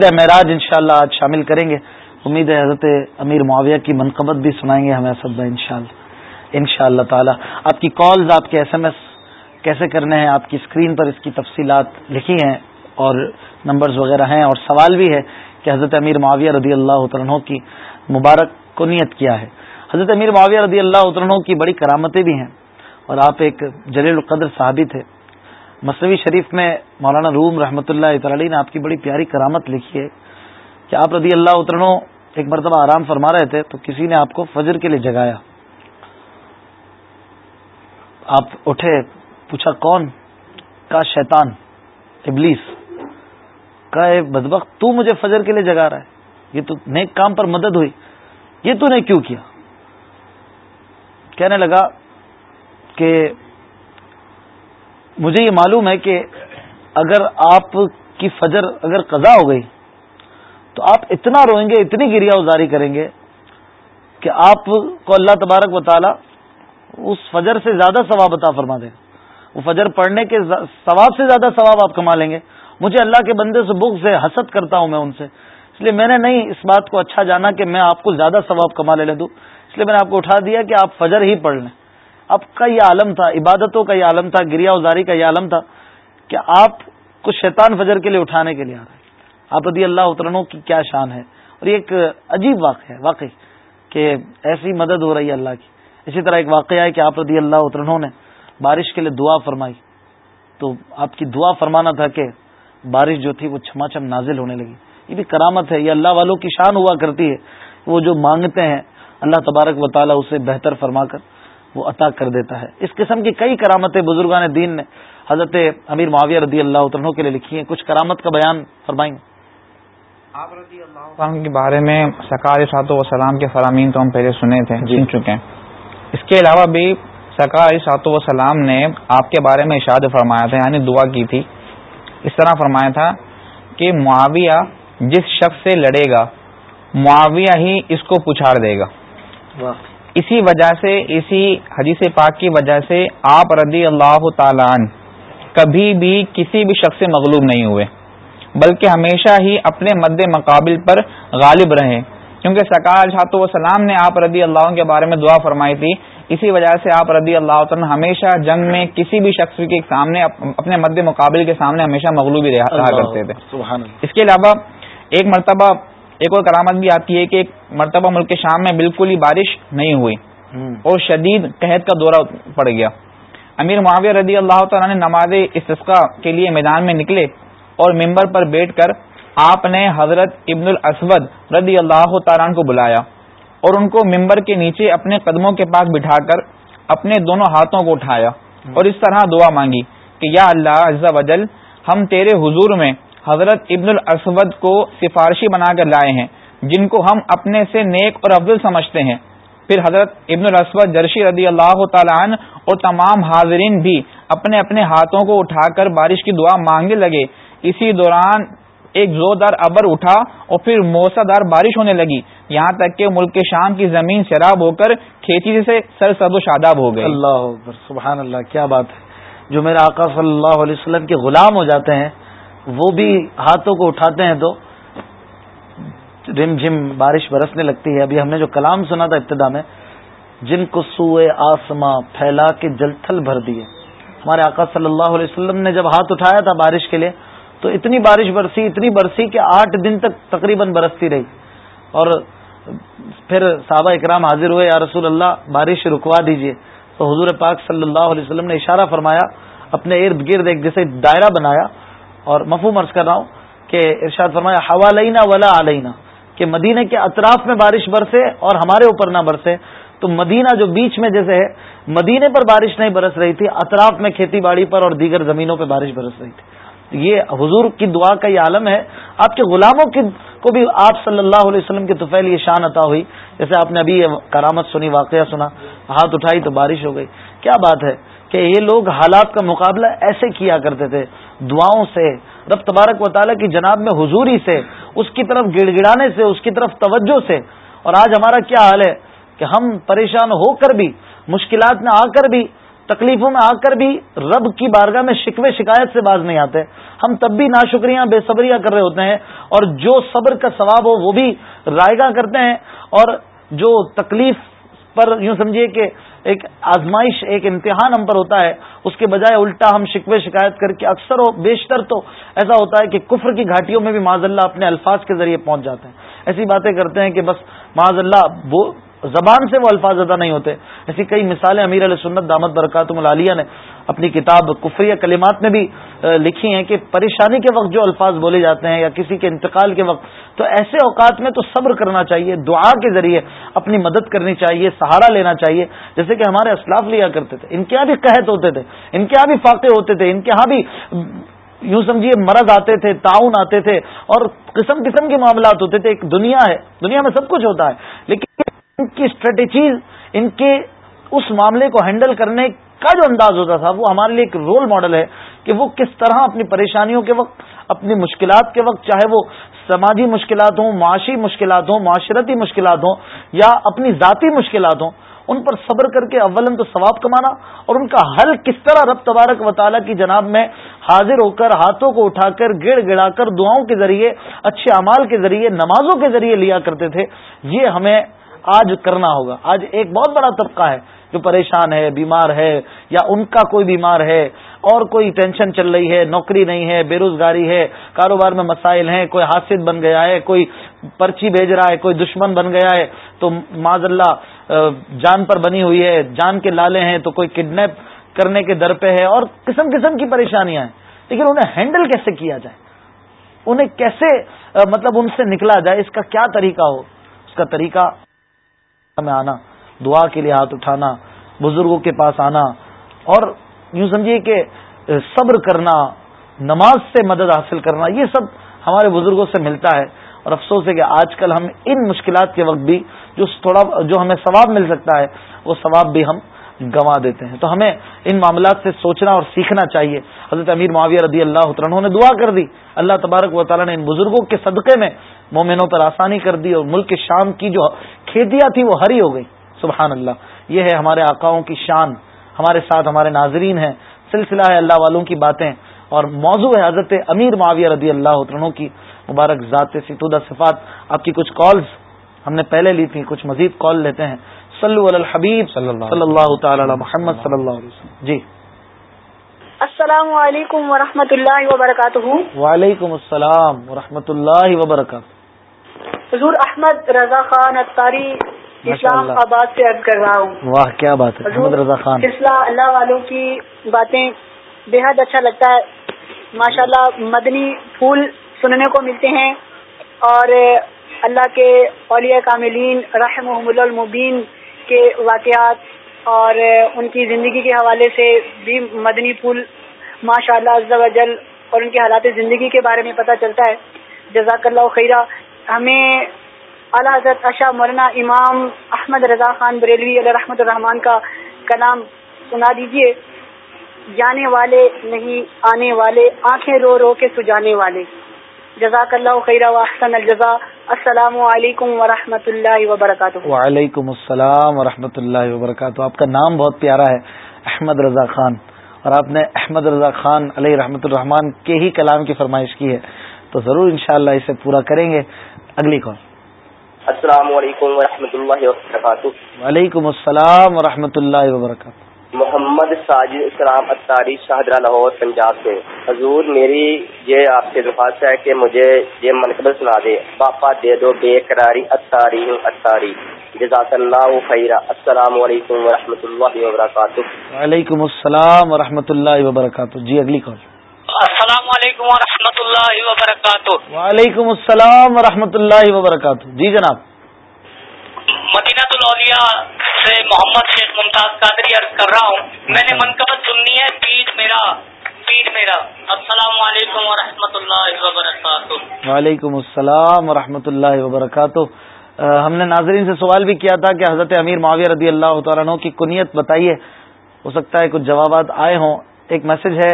سبحان معراج انشاءاللہ آج شامل کریں گے۔ امید ہے حضرت امیر معاویہ کی منقبت بھی سنائیں گے ہمیں سب ان شاء اللہ ان شاء اللہ تعالی۔ آپ کی کالز آپ کے ایس ایم ایس کیسے کرنے ہیں؟ آپ کی اسکرین پر اس کی تفصیلات لکھی ہیں اور نمبرز وغیرہ ہیں۔ اور سوال بھی ہے کہ حضرت امیر معاویہ رضی اللہ عنہ کی مبارک کنیت کیا ہے۔ حضرت امیر معاویہ رضی اللہ عنہ کی بڑی کرامتیں بھی ہیں اور آپ ایک جلیل القدر صحابی تھے۔ مصنوعی شریف میں مولانا روم رحمۃ اللہ تعالی نے آپ کی بڑی پیاری کرامت لکھی ہے کہ آپ رضی اللہ عنہ ایک مرتبہ آرام فرما رہے تھے تو کسی نے آپ کو فجر کے لیے جگایا۔ آپ اٹھے، پوچھا، کون؟ کا شیطان، ابلیس کا بدبخ تو مجھے فجر کے لیے جگا رہا ہے۔ یہ تو نیک کام پر مدد ہوئی۔ یہ تو نے کیوں کیا؟ کہنے لگا کہ مجھے یہ معلوم ہے کہ اگر آپ کی فجر اگر قضا ہو گئی تو آپ اتنا روئیں گے، اتنی گریا ازاری کریں گے کہ آپ کو اللہ تبارک و تعالی اس فجر سے زیادہ ثواب عطا فرما دے۔ وہ فجر پڑھنے کے ثواب سے زیادہ ثواب آپ کما لیں گے۔ مجھے اللہ کے بندے سے بک سے حسد کرتا ہوں میں ان سے۔ اس لیے میں نے نہیں اس بات کو اچھا جانا کہ میں آپ کو زیادہ ثواب کما لے لے دوں اس لیے میں نے آپ کو اٹھا دیا کہ آپ فجر ہی پڑھ لیں۔ اب کا یہ عالم تھا، عبادتوں کا یہ عالم تھا گریا ازاری کا یہ عالم تھا کہ آپ کو شیطان فجر کے لیے اٹھانے کے لیے آ رہے ہیں آپ رضی اللہ اترنوں کی کیا شان ہے۔ اور یہ ایک عجیب واقعہ ہے، واقعی کہ ایسی مدد ہو رہی ہے اللہ کی۔ اسی طرح ایک واقعہ ہے کہ آپ رضی اللہ اترنوں نے بارش کے لیے دعا فرمائی۔ تو آپ کی دعا فرمانا تھا کہ بارش جو تھی وہ چھما چھم نازل ہونے لگی۔ یہ بھی کرامت ہے، یہ اللہ والوں کی شان ہوا کرتی ہے۔ وہ جو مانگتے ہیں، اللہ تبارک و تعالیٰ اسے بہتر فرما کر وہ عطا کر دیتا ہے۔ اس قسم کی کئی کرامتیں بزرگان دین نے حضرت امیر معاویہ رضی اللہ عنہ کے لیے لکھی ہیں۔ کچھ کرامت کا بیان فرمائیں۔ آپ رضی اللہ کے بارے میں سکار سات و سلام کے فرامین تو ہم پہلے سنے تھے جی۔ سن چکے ہیں۔ اس کے علاوہ بھی سکار سات و سلام نے آپ کے بارے میں اشاد فرمایا تھا یعنی دعا کی تھی۔ اس طرح فرمایا تھا کہ معاویہ جس شخص سے لڑے گا معاویہ ہی اس کو پچھاڑ دے گا۔ اسی وجہ سے اسی حدیث پاک کی وجہ سے آپ رضی اللہ تعالیٰ کبھی بھی کسی بھی شخص سے مغلوب نہیں ہوئے بلکہ ہمیشہ ہی اپنے مد مقابل پر غالب رہے۔ کیونکہ سکار چھات وسلام نے آپ رضی اللہ کے بارے میں دعا فرمائی تھی۔ اسی وجہ سے آپ رضی اللہ تعالیٰ ہمیشہ جنگ میں کسی بھی شخص کے سامنے اپنے مد مقابل کے سامنے ہمیشہ مغلوبی رہا کرتے تھے۔ اس کے علاوہ ایک مرتبہ ایک اور کرامت بھی آتی ہے کہ ایک مرتبہ ملک شام میں بالکل ہی بارش نہیں ہوئی اور شدید قحط کا دورہ پڑ گیا۔ امیر معاویہ رضی اللہ تعالیٰ نے نماز استفقا کے لیے میدان میں نکلے اور ممبر پر بیٹھ کر آپ نے حضرت ابن الاسود رضی اللہ تعالیٰ کو بلایا اور ان کو ممبر کے نیچے اپنے قدموں کے پاس بٹھا کر اپنے دونوں ہاتھوں کو اٹھایا اور اس طرح دعا مانگی کہ یا اللہ عز و جل ہم تیرے حضور میں حضرت ابن الاسود کو سفارشی بنا کر لائے ہیں، جن کو ہم اپنے سے نیک اور افضل سمجھتے ہیں۔ پھر حضرت ابن الاسود جرشی رضی اللہ تعالیٰ عنہ اور تمام حاضرین بھی اپنے اپنے ہاتھوں کو اٹھا کر بارش کی دعا مانگنے لگے۔ اسی دوران ایک زوردار ابر اٹھا اور پھر موسا دار بارش ہونے لگی۔ یہاں تک کہ ملک شام کی زمین شراب ہو کر کھیتی سے سر سرد و شاداب ہو گئے اللہ سبحان اللہ، کیا بات ہے۔ جو میرے آقا صلی اللہ علیہ وسلم کے غلام ہو جاتے ہیں وہ بھی ہاتھوں کو اٹھاتے ہیں تو رم جھم بارش برسنے لگتی ہے۔ ابھی ہم نے جو کلام سنا تھا ابتدا میں، جن کو سوئے آسماں پھیلا کے جل تھل بھر دیے۔ ہمارے آقا صلی اللہ علیہ وسلم نے جب ہاتھ اٹھایا تھا بارش کے لیے، تو اتنی بارش برسی، اتنی برسی کہ آٹھ دن تک تقریباً برستی رہی۔ اور پھر صحابہ اکرام حاضر ہوئے، یا رسول اللہ، بارش رکوا دیجیے۔ تو حضور پاک صلی اللہ علیہ وسلم نے اشارہ فرمایا، اپنے ارد گرد ایک جیسے دائرہ بنایا۔ اور مفہوم عرض کر رہا ہوں کہ ارشاد فرمایا ہوا لینا ولا علینا، کہ مدینہ کے اطراف میں بارش برسے اور ہمارے اوپر نہ برسے۔ تو مدینہ جو بیچ میں جیسے ہے مدینے پر بارش نہیں برس رہی تھی، اطراف میں کھیتی باڑی پر اور دیگر زمینوں پہ بارش برس رہی تھی۔ یہ حضور کی دعا کا یہ عالم ہے۔ آپ کے غلاموں کی کو بھی آپ صلی اللہ علیہ وسلم کے توفیل یہ شان عطا ہوئی۔ جیسے آپ نے ابھی یہ کرامت سنی، واقعہ سنا، ہاتھ اٹھائی تو بارش ہو گئی۔ کیا بات ہے کہ یہ لوگ حالات کا مقابلہ ایسے کیا کرتے تھے؟ دعاؤں سے، رب تبارک و تعالیٰ کی جناب میں حضوری سے، اس کی طرف گڑ گڑانے سے، اس کی طرف توجہ سے۔ اور آج ہمارا کیا حال ہے کہ ہم پریشان ہو کر بھی، مشکلات میں آ کر بھی، تکلیفوں میں آ کر بھی رب کی بارگاہ میں شکوے شکایت سے باز نہیں آتے۔ ہم تب بھی ناشکریاں، بے صبریاں کر رہے ہوتے ہیں۔ اور جو صبر کا ثواب ہو، وہ بھی رائے گاہ کرتے ہیں۔ اور جو تکلیف پر یوں سمجھیے کہ ایک آزمائش، ایک امتحان ہم پر ہوتا ہے۔ اس کے بجائے الٹا ہم شکوے، شکایت کر کے اکثر و بیشتر تو ایسا ہوتا ہے کہ کفر کی گھاٹیوں میں بھی معذ اللہ اپنے الفاظ کے ذریعے پہنچ جاتے ہیں۔ ایسی باتیں کرتے ہیں کہ بس معذ اللہ، وہ زبان سے وہ الفاظ ادا نہیں ہوتے۔ ایسی کئی مثالیں امیر علیہ سنت دامت برکاتم العالیہ نے اپنی کتاب کفری کلمات میں بھی لکھی ہیں کہ پریشانی کے وقت جو الفاظ بولے جاتے ہیں یا کسی کے انتقال کے وقت، تو ایسے اوقات میں تو صبر کرنا چاہیے، دعا کے ذریعے اپنی مدد کرنی چاہیے، سہارا لینا چاہیے۔ جیسے کہ ہمارے اسلاف لیا کرتے تھے، ان کے یہاں بھی قحط ہوتے تھے، ان کے یہاں بھی فاقے ہوتے تھے، ان کے یہاں بھی یوں سمجھیے مرض آتے تھے، تعاون آتے تھے، اور قسم قسم کے معاملات ہوتے تھے۔ ایک دنیا ہے، دنیا میں سب کچھ ہوتا ہے، لیکن کی اسٹریٹجیز ان کے اس معاملے کو ہینڈل کرنے کا جو انداز ہوتا تھا، وہ ہمارے لیے ایک رول ماڈل ہے کہ وہ کس طرح اپنی پریشانیوں کے وقت، اپنی مشکلات کے وقت، چاہے وہ سماجی مشکلات ہوں، معاشی مشکلات ہوں، معاشرتی مشکلات ہوں، یا اپنی ذاتی مشکلات ہوں، ان پر صبر کر کے اولن تو ثواب کمانا اور ان کا حل کس طرح رب تبارک و تعالیٰ کی جناب میں حاضر ہو کر ہاتھوں کو اٹھا کر، گڑ گڑا کر دعاؤں کے ذریعے، اچھے اعمال کے ذریعے، نمازوں کے ذریعے لیا کرتے تھے، یہ ہمیں آج کرنا ہوگا۔ آج ایک بہت بڑا طبقہ ہے جو پریشان ہے، بیمار ہے یا ان کا کوئی بیمار ہے، اور کوئی ٹینشن چل رہی ہے، نوکری نہیں ہے بے روزگاری ہے، کاروبار میں مسائل ہیں، کوئی حادثت بن گیا ہے، کوئی پرچی بھیج رہا ہے، کوئی دشمن بن گیا ہے، تو معذ اللہ جان پر بنی ہوئی ہے، جان کے لالے ہیں، تو کوئی کڈنیپ کرنے کے در پہ ہے، اور قسم قسم کی پریشانیاں ہیں۔ لیکن انہیں ہینڈل کیسے کیا جائے؟ انہیں کیسے مطلب ان سے نکلا جائے؟ اس کا کیا طریقہ ہو؟ اس کا طریقہ میں آنا، دعا کے لیے ہاتھ اٹھانا، بزرگوں کے پاس آنا، اور یوں سمجھیے کہ صبر کرنا، نماز سے مدد حاصل کرنا، یہ سب ہمارے بزرگوں سے ملتا ہے۔ اور افسوس ہے کہ آج کل ہم ان مشکلات کے وقت بھی جو تھوڑا جو ہمیں ثواب مل سکتا ہے، وہ ثواب بھی ہم گنوا دیتے ہیں تو ہمیں ان معاملات سے سوچنا اور سیکھنا چاہیے۔ حضرت امیر معاویہ رضی اللہ عنہ نے دعا کر دی۔ اللہ تبارک و تعالیٰ نے ان بزرگوں کے صدقے میں مومنوں پر آسانی کر دی اور ملک شام کی جو کھیتیاں تھیں وہ ہری ہو گئی۔ سبحان اللہ۔ یہ ہے ہمارے آقاؤں کی شان۔ ہمارے ساتھ ہمارے ناظرین ہیں۔ سلسلہ ہے اللہ والوں کی باتیں۔ اور موضوع ہے حضرت امیر معاویہ رضی اللہ عنہ کی۔ مبارک ذات ستودہ صفات۔ آپ کی کچھ کالز ہم نے پہلے لی تھی کچھ مزید کال لیتے ہیں۔ صلو علی الحبیب صلی اللہ صلی اللہ تعالی علی محمد صلی اللہ علیہ وسلم. جی. السلام علیکم ورحمۃ اللہ وبرکاتہ. وعلیکم السلام ورحمۃ اللہ وبرکاتہ. حضور احمد رضا خان اختاری اسلام آباد سے عرض کر رہا ہوں. واہ کیا بات ہے. احمد رضا خان. سلسلہ اللہ والوں کی باتیں بے حد اچھا لگتا ہے. ماشاء اللہ مدنی پھول سننے کو ملتے ہیں اور اللہ کے اولیاء کاملین رحم المبین کے واقعات اور ان کی زندگی کے حوالے سے بھی مدنی پھول ماشاء اللہ جل اور ان کے حالات زندگی کے بارے میں پتہ چلتا ہے۔ جزاک اللہ خیرہ ہمیں اعلیٰ حضرت اشا مولانا امام احمد رضا خان بریلوی علیہ رحمۃ الرحمان کا کلام سنا دیجیے۔ جانے والے نہیں، آنے والے، آنکھیں رو رو کے سجانے والے۔ جزاک اللہ خیر احسن الجزا. السلام علیکم ورحمۃ اللہ وبرکاتہ. وعلیکم السلام ورحمۃ اللہ وبرکاتہ. آپ کا نام بہت پیارا ہے احمد رضا خان. اور آپ نے احمد رضا خان علیہ رحمۃ الرحمان کے ہی کلام کی فرمائش کی ہے۔ تو ضرور انشاءاللہ اسے پورا کریں گے۔ اگلی کال۔ السلام علیکم ورحمۃ اللہ وبرکاتہ۔ وعلیکم السلام ورحمۃ اللہ وبرکاتہ۔ محمد ساجد اسلام اتاری شاہدرہ لاہور پنجاب سے۔ حضور میری یہ آپ سے درخواست ہے کہ مجھے یہ منقبل سنا دے۔ باپا دے دو بے قراری اتاری ہوں اتاری جزاک اللہ خیرہ۔ السلام علیکم ورحمۃ اللہ وبرکاتہ۔ وعلیکم السلام ورحمۃ اللہ وبرکاتہ۔ جی اگلی کال۔ السلام علیکم ورحمۃ اللہ وبرکاتہ۔ وعلیکم السلام ورحمۃ اللہ وبرکاتہ۔ جی جناب۔ مدینہ الاولیاء سے محمد شیخ ممتاز قادری عرض کر رہا ہوں۔ میں نے منقبت سننی ہے بیچ میرا نبید میرا۔ السلام علیکم ورحمۃ اللہ وبرکاتہ۔ وعلیکم السلام ورحمۃ اللہ وبرکاتہ ہم نے ناظرین سے سوال بھی کیا تھا کہ حضرت امیر معاویہ رضی اللہ تعالیٰ عنہ کی کنیت بتائیے۔ ہو سکتا ہے کچھ جوابات آئے ہوں۔ ایک میسج ہے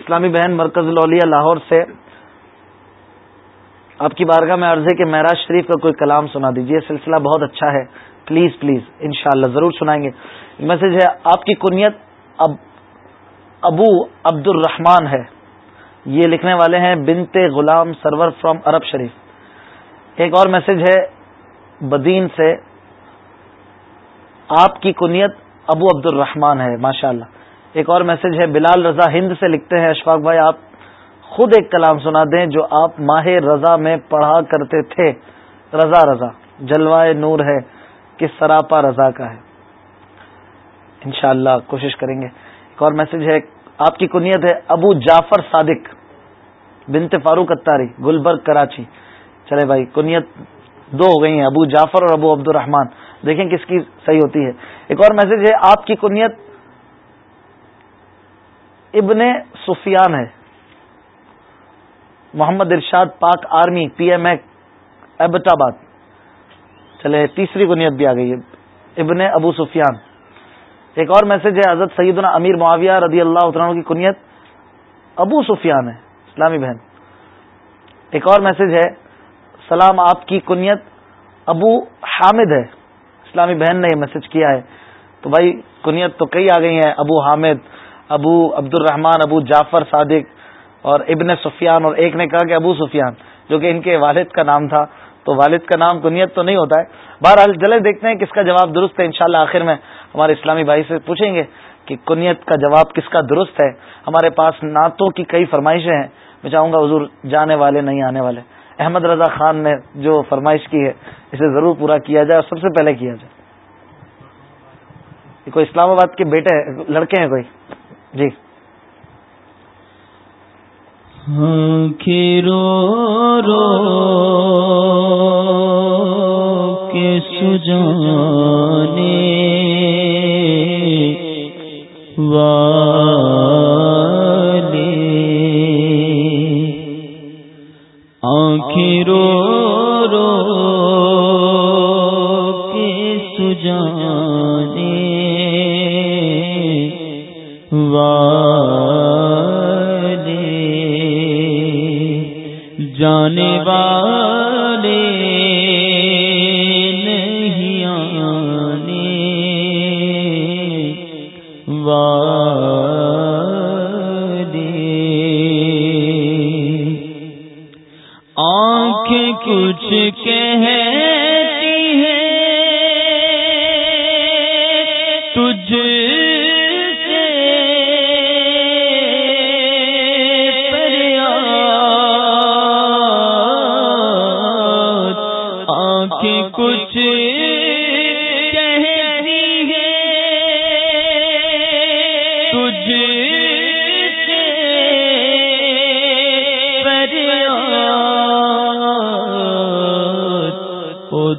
اسلامی بہن مرکز الاولیاء لاہور سے۔ آپ کی بارگاہ میں عرض ہے کہ معراج شریف کا کوئی کلام سنا دیجیے سلسلہ بہت اچھا ہے۔ پلیز پلیز انشاءاللہ ضرور سنائیں گے۔ میسج ہے، آپ کی کنیت اب ابو عبد الرحمان ہے۔ یہ لکھنے والے ہیں بنتے غلام سرور فرام عرب شریف۔ ایک اور میسج ہے بدین سے، آپ کی کنیت ابو عبد الرحمان ہے ماشاء اللہ ایک اور میسج ہے بلال رضا ہند سے لکھتے ہیں، اشفاق بھائی آپ خود ایک کلام سنا دیں جو آپ ماہ رضا میں پڑھا کرتے تھے۔ رضا رضا، جلوائے نور ہے۔ کہ سراپا رضا کا ہے۔ انشاءاللہ اللہ کوشش کریں گے۔ ایک اور میسج ہے، آپ کی کنیت ہے ابو جعفر صادق بنت فاروق اتاری گلبرگ کراچی۔ چلے بھائی، کنیت دو ہو گئی ہیں، ابو جعفر اور ابو عبد الرحمان دیکھیں کس کی صحیح ہوتی ہے۔ ایک اور میسج ہے، آپ کی کنیت ابن سفیان ہے۔ محمد ارشاد پاک آرمی، پی ایم ایبٹ آباد چلے، تیسری کنیت بھی آ گئی ہے۔ ابن ابو سفیان۔ ایک اور میسج ہے، حضرت سیدنا امیر معاویہ رضی اللہ عنہ کی کنیت۔ ابو سفیان ہے، اسلامی بہن۔ ایک اور میسج ہے، سلام آپ کی کنیت۔ ابو حامد ہے، اسلامی بہن نے یہ میسج کیا ہے۔ تو بھائی، کنیت تو کئی آ گئی ہیں، ابو حامد، ابو عبد الرحمان ابو جعفر صادق اور ابن سفیان۔ اور ایک نے کہا کہ ابو سفیان، جو کہ ان کے والد کا نام تھا۔ تو والد کا نام کنیت تو نہیں ہوتا ہے۔ بہرحال جلے دیکھتے ہیں کس کا جواب درست ہے، انشاءاللہ آخر میں ہمارے اسلامی بھائی سے پوچھیں گے کہ کنیت کا جواب کس کا درست ہے۔ ہمارے پاس نعتوں کی کئی فرمائشیں ہیں۔ میں چاہوں گا حضور جانے والے، نہیں آنے والے۔ احمد رضا خان نے جو فرمائش کی ہے، اسے ضرور پورا کیا جائے اور سب سے پہلے کیا جائے۔ کوئی اسلام آباد کے بیٹے لڑکے ہیں کوئی؟ جی۔ کھیرو رو کے سجانے والے۔ آنکھیں رو رو کے سجانے والے۔ جانے والے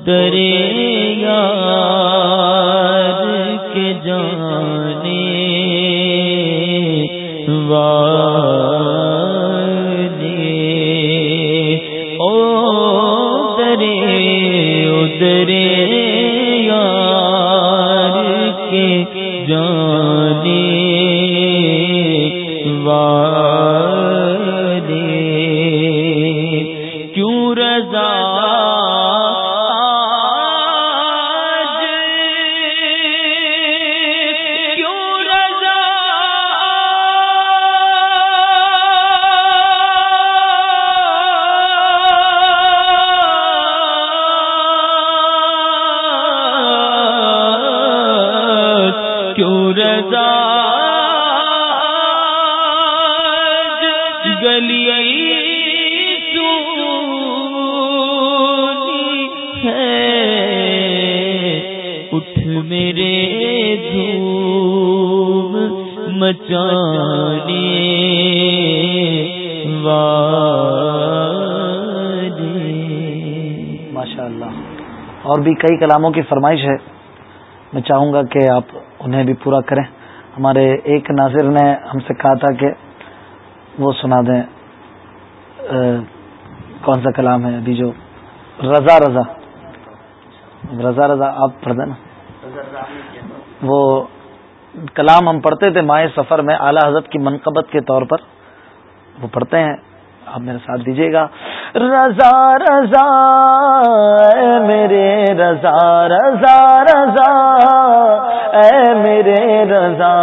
ادھر یار کے جانے والے او یار کے جانے والے بھی کئی کلاموں کی فرمائش ہے۔ میں چاہوں گا کہ آپ انہیں بھی پورا کریں۔ ہمارے ایک ناظر نے ہم سے کہا تھا کہ وہ سنا دیں کون سا کلام ہے ابھی جو رضا رضا۔ رضا رضا، آپ پڑھ دیں نا۔ وہ کلام ہم پڑھتے تھے مائع سفر میں اعلی حضرت کی منقبت کے طور پر۔ وہ پڑھتے ہیں، آپ میرے ساتھ دیجیے گا۔ رضا رضا، اے میرے رضا رضا رضا، اے میرے رضا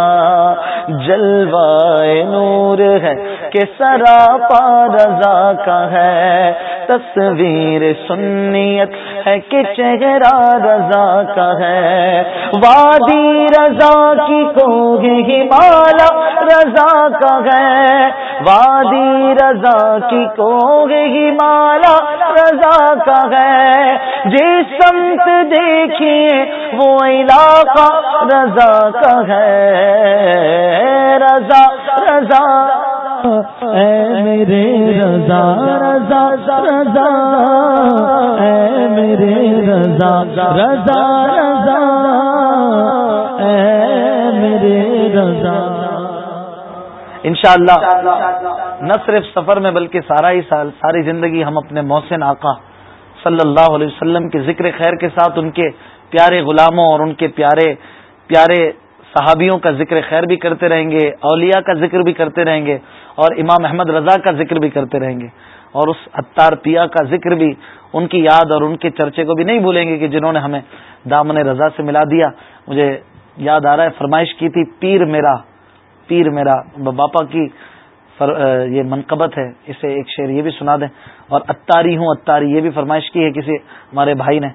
جلوائے نور ہے کہ سراپا رضا کا ہے تصویر سنیت ہے کہ چہرہ رضا کا ہے۔ وادی رضا کی کو ہمالا رضا کا ہے۔ وادی رضا کی کو ہمالا رضا کا ہے۔ جس سمت دیکھیے وہ علاقہ رضا کا ہے۔ رضا رضا، اے میرے رضا رضا رضا، اے میرے رضا رضا رضا، اے میرے رضا. انشاءاللہ، نہ صرف سفر میں بلکہ سارا ہی سال، ساری زندگی ہم اپنے محسن آقا صلی اللہ علیہ وسلم کے ذکر خیر کے ساتھ ان کے پیارے غلاموں اور ان کے پیارے پیارے صحابیوں کا ذکر خیر بھی کرتے رہیں گے، اولیاء کا ذکر بھی کرتے رہیں گے، اور امام احمد رضا کا ذکر بھی کرتے رہیں گے۔ اور اس اتار پیا کا ذکر بھی ان کی یاد اور ان کے چرچے کو بھی نہیں بھولیں گے کہ جنہوں نے ہمیں دامن رضا سے ملا دیا۔ مجھے یاد آ رہا ہے فرمائش کی تھی، پیر میرا پیر میرا، باپا کی یہ منقبت ہے، اسے ایک شعر یہ بھی سنا دیں۔ اور اتاری ہوں اتاری یہ بھی فرمائش کی ہے کسی ہمارے بھائی نے،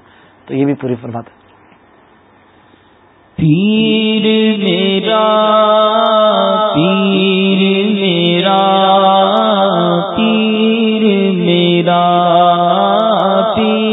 تو یہ بھی پوری فرماتے پیر میرا پیر میرا پیر میرا پیر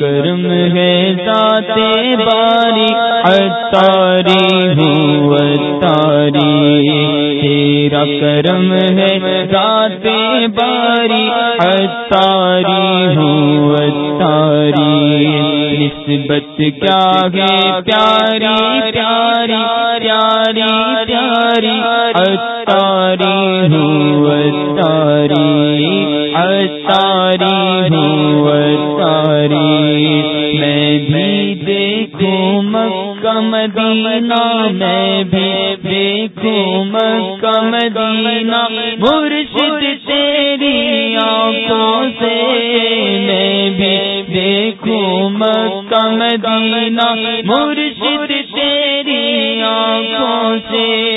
کرم ہے ذات باری اتاری ہوں اتاری تیرا کرم ہے ذات باری اتاری ہوں اتاری نسبت کیا ہے پیاری پیاری پیاری پیاری۔ اتاری ہوں اتاری اتاری میں بھی دیکھوں کم دینا مرشد تیری آنکھوں سے۔ میں بھی دیکھوں کم دینا مرشد تیری آنکھوں سے۔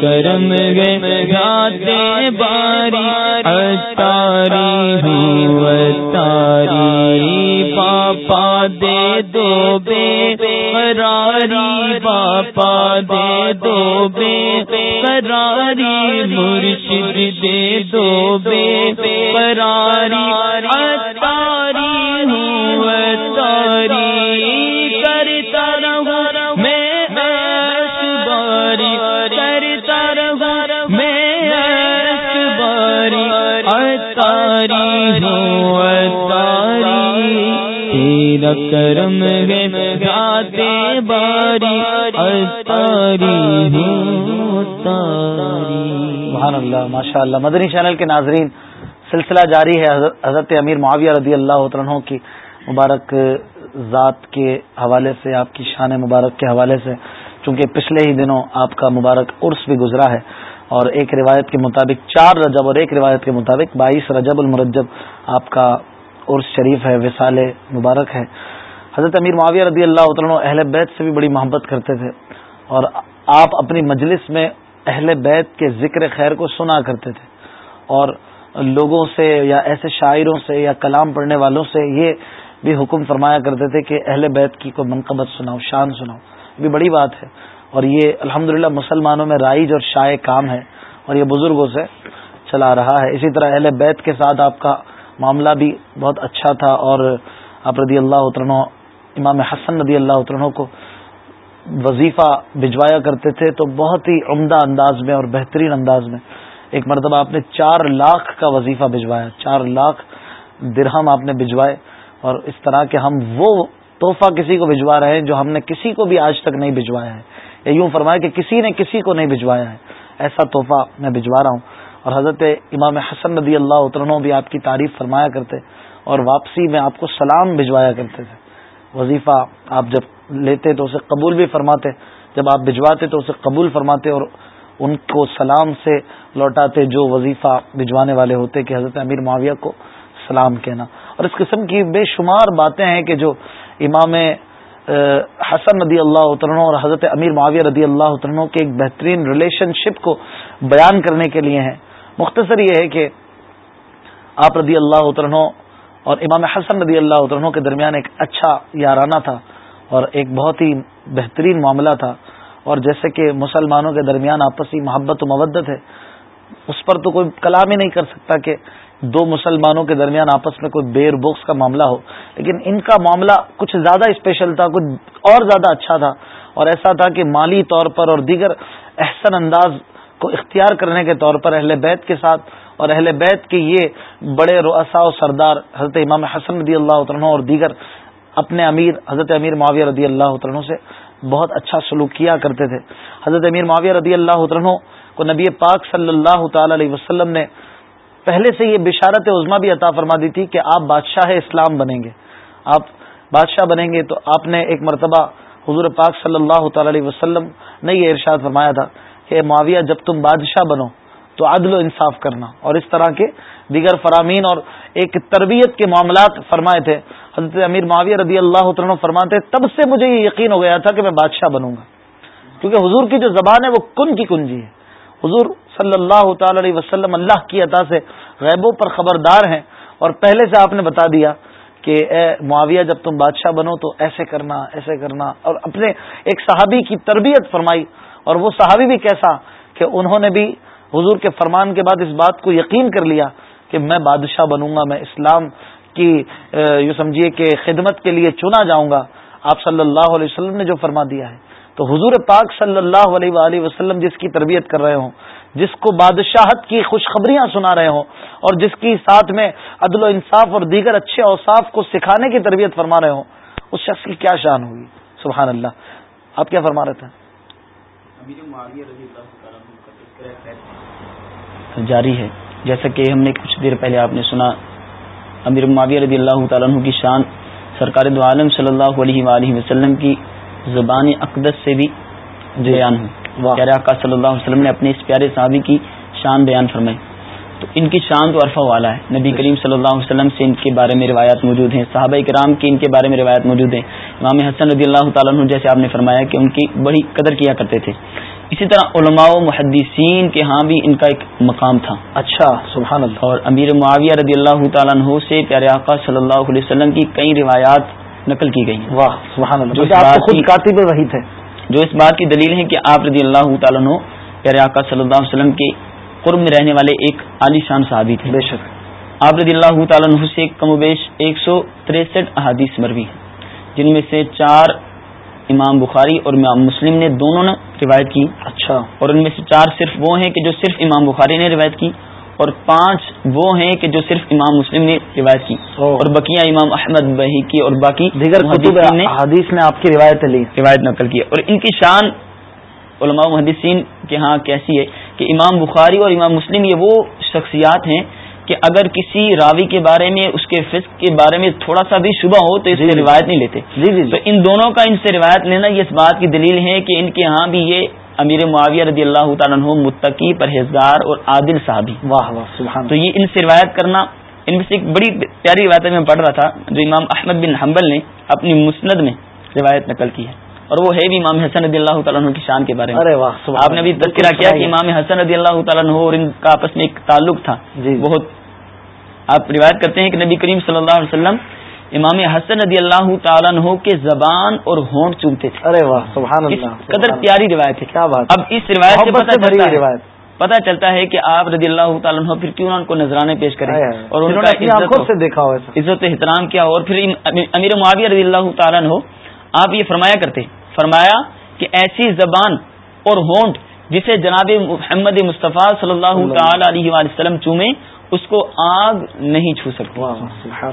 کرم گے گاتے باری اتاری ہو اتاری پاپا دے دو بے قراری پاپا دے دو بے قراری مرشد دے دو بے قراری کرم ہے باری اتاری سبحان اللہ ماشاء اللہ مدنی چینل کے ناظرین، سلسلہ جاری ہے حضرت امیر معاویہ رضی اللہ عنہ کی مبارک ذات کے حوالے سے، آپ کی شان مبارک کے حوالے سے۔ چونکہ پچھلے ہی دنوں آپ کا مبارک عرس بھی گزرا ہے، اور ایک روایت کے مطابق، چار رجب اور ایک روایت کے مطابق، بائیس رجب المرجب آپ کا عرس شریف ہے وسال مبارک ہے۔ حضرت امیر معاویہ رضی اللہ عنہ اہل بیت سے بھی بڑی محبت کرتے تھے اور آپ اپنی مجلس میں اہل بیت کے ذکر خیر کو سنا کرتے تھے اور لوگوں سے یا ایسے شاعروں سے یا کلام پڑھنے والوں سے یہ بھی حکم فرمایا کرتے تھے کہ اہل بیت کی کوئی منقبت سناؤ، شان سناؤ۔ بھی بڑی بات ہے اور یہ الحمد مسلمانوں میں رائج اور شائع کام ہے اور یہ بزرگوں سے چلا رہا ہے۔ اسی طرح اہل بیت کے ساتھ آپ کا معاملہ بھی بہت اچھا تھا اور آپ رضی اللہ عنہ امام حسن رضی اللہ عنہ کو وظیفہ بھجوایا کرتے تھے تو بہت ہی عمدہ انداز میں اور بہترین انداز میں ایک مرتبہ آپ نے چار لاکھ کا وظیفہ بھجوایا، چار لاکھ درہم آپ نے بھجوائے اور اس طرح کے ہم وہ تحفہ کسی کو بھجوا رہے ہیں جو ہم نے کسی کو بھی آج تک نہیں بھجوایا ہے۔ یا یوں فرمایا کہ کسی نے کسی کو نہیں بھجوایا ہے۔ ایسا تحفہ میں بھجوا رہا ہوں۔ اور حضرت امام حسن رضی اللہ عنہ بھی آپ کی تعریف فرمایا کرتے اور واپسی میں آپ کو سلام بھجوایا کرتے تھے۔ وظیفہ آپ جب لیتے تو اسے قبول بھی فرماتے، جب آپ بھجواتے تو اسے قبول فرماتے اور ان کو سلام سے لوٹاتے جو وظیفہ بھجوانے والے ہوتے کہ حضرت امیر معاویہ کو سلام کہنا۔ اور اس قسم کی بے شمار باتیں ہیں کہ جو امام حسن رضی اللہ عنہ اور حضرت امیر معاویہ رضی اللہ عنہ کے ایک بہترین ریلیشن شپ کو بیان کرنے کے لیے ہیں۔ مختصر یہ ہے کہ آپ رضی اللہ عنہ اور امام حسن رضی اللہ عنہ کے درمیان ایک اچھا یارانہ تھا اور ایک بہت ہی بہترین معاملہ تھا اور جیسے کہ مسلمانوں کے درمیان آپسی محبت و مودت ہے، اس پر تو کوئی کلام ہی نہیں کر سکتا کہ دو مسلمانوں کے درمیان آپس میں کوئی بیر بوکس کا معاملہ ہو۔ لیکن ان کا معاملہ کچھ زیادہ اسپیشل تھا، کچھ اور زیادہ اچھا تھا۔ اور ایسا تھا کہ مالی طور پر اور دیگر احسن انداز کو اختیار کرنے کے طور پر اہل بیت کے ساتھ اور اہل بیت کے یہ بڑے رؤسا و سردار حضرت امام حسن رضی اللہ عنہ اور دیگر اپنے امیر، حضرت امیر معاویہ رضی اللہ عنہ سے بہت اچھا سلوک کیا کرتے تھے۔ حضرت امیر معاویہ رضی اللہ عنہ کو نبی پاک صلی اللہ تعالی علیہ وسلم نے پہلے سے یہ بشارت عظما بھی عطا فرما دی تھی کہ آپ بادشاہ اسلام بنیں گے۔ آپ بادشاہ بنیں گے تو آپ نے ایک مرتبہ حضور پاک صلی اللہ تعالی علیہ وسلم نے یہ ارشاد فرمایا تھا کہ معاویہ، جب تم بادشاہ بنو تو عدل و انصاف کرنا۔ اور اس طرح کے دیگر فرامین اور ایک تربیت کے معاملات فرمائے تھے۔ حضرت امیر معاویہ رضی اللہ عنہ فرماتے، تب سے مجھے یہ یقین ہو گیا تھا کہ میں بادشاہ بنوں گا۔ کیونکہ حضور کی جو زبان ہے وہ کن کی کنجی ہے۔ حضور صلی اللہ تعالی علیہ وسلم اللہ کی عطا سے غیبوں پر خبردار ہیں۔ اور پہلے سے آپ نے بتا دیا کہ اے معاویہ، جب تم بادشاہ بنو تو ایسے کرنا ایسے کرنا۔ اور اپنے ایک صحابی کی تربیت فرمائی۔ اور وہ صحابی بھی کیسا کہ انہوں نے بھی حضور کے فرمان کے بعد اس بات کو یقین کر لیا کہ میں بادشاہ بنوں گا، میں اسلام کی یوں سمجھیے کہ خدمت کے لیے چنا جاؤں گا۔ آپ صلی اللہ علیہ وسلم نے جو فرما دیا ہے۔ تو حضور پاک صلی اللہ علیہ وآلہ وسلم جس کی تربیت کر رہے ہوں، جس کو بادشاہت کی خوشخبریاں سنا رہے ہوں، اور جس کی ساتھ میں عدل و انصاف اور دیگر اچھے اوصاف کو سکھانے کی تربیت فرما رہے ہوں، اس شخص کی کیا شان ہوگی سبحان اللہ۔ آپ کیا فرما رہے تھے؟ جاری ہے۔ جیسا کہ ہم نے کچھ دیر پہلے آپ نے سنا امیر معاویہ رضی اللہ تعالیٰ عنہ کی شان سرکار دو عالم صلی اللہ علیہ وآلہ وسلم کی زبان اقدس سے بھی بیان ہوں پیارے آقا صلی اللہ علیہ وسلم نے اپنے اس پیارے صحابی کی شان بیان فرمائی۔ تو ان کی شان تو عرفہ والا ہے۔ نبی کریم صلی اللہ علیہ وسلم سے ان کے بارے میں روایات موجود ہیں۔ صحابہ کرام کی ان کے بارے میں روایت موجود ہیں۔ امام حسن رضی اللہ تعالیٰ عنہ جیسے آپ نے فرمایا کہ ان کی بڑی قدر کیا کرتے تھے۔ اسی طرح علماء و محدثین کے ہاں بھی ان کا ایک مقام تھا۔ اچھا سبحان اللہ اور امیر معاویہ رضی اللہ تعالیٰ عنہ سے پیارے آقا صلی اللہ علیہ وسلم کی کئی روایات نقل کی گئی واہ سبحان اللہ خود کاتب وہی تھے۔ جو اس بات کی دلیل ہے کہ آپ رضی اللہ تعالیٰ عنہ پیارے آقا صلی اللہ علیہ وسلم کے قرب میں رہنے والے ایک عالی شان صحابی تھے۔ بے شک۔ آپ رضی اللہ تعالیٰ عنہ سے کم و بیش ایک سو تریسٹھ احادیث مروی ہیں جن میں سے چار امام بخاری اور امام مسلم نے دونوں نے روایت کی۔ اچھا۔ اور ان میں سے چار صرف وہ ہیں کہ جو صرف امام بخاری نے روایت کی اور پانچ وہ ہیں کہ جو صرف امام مسلم نے روایت کی۔ اور بقیہ امام احمد بہی کی اور باقی دیگر حدیث نے آپ کی روایت لی۔ روایت نقل کی۔ اور ان کی شان علماء محدثین کے ہاں کیسی ہے کہ امام بخاری اور امام مسلم یہ وہ شخصیات ہیں کہ اگر کسی راوی کے بارے میں اس کے فسق کے بارے میں تھوڑا سا بھی شبہ ہو تو اس سے جی، جی۔ روایت نہیں لیتے۔ جی جی تو ان دونوں کا ان سے روایت لینا یہ اس بات کی دلیل ہے کہ ان کے ہاں بھی یہ امیر معاویہ رضی اللہ تعالیٰ عنہ متقی پرہیزگار اور عادل صاحبی واہ واہ سبحان تو یہ ان سے روایت کرنا ان میں سے ایک بڑی پیاری روایت میں پڑھ رہا تھا جو امام احمد بن حنبل نے اپنی مسند میں روایت نقل کی ہے۔ اور وہ ہے بھی امام حسن رضی اللہ تعالیٰ عنہ کی شان کے بارے میں۔ آپ نے ابھی تذکرہ کیا کہ امام حسن رضی اللہ تعالیٰ عنہ اور ان کا آپس میں ایک تعلق تھا۔ جی بہت آپ روایت کرتے ہیں کہ نبی کریم صلی اللہ علیہ وسلم امام حسن رضی اللہ تعالیٰ عنہ کے زبان اور ہونٹ چومتے تھے۔ ارے واہ سبحان اللہ قدر پیاری روایت ہے۔ کیا بات اب اس روایت سے پتہ چلتا ہے۔ پتا چلتا ہے کہ آپ رضی اللہ تعالیٰ عنہ پھر کیوں ان کو نذرانے پیش کریں اور انہوں نے عزت احترام کیا اور پھر امیر معاویہ رضی اللہ تعالیٰ عنہ آپ یہ فرمایا کرتے فرمایا کہ ایسی زبان اور ہونٹ جسے جناب محمد مصطفیٰ صلی اللہ تعالی علیہ وسلم چومے اس کو آگ نہیں چھو سکتی۔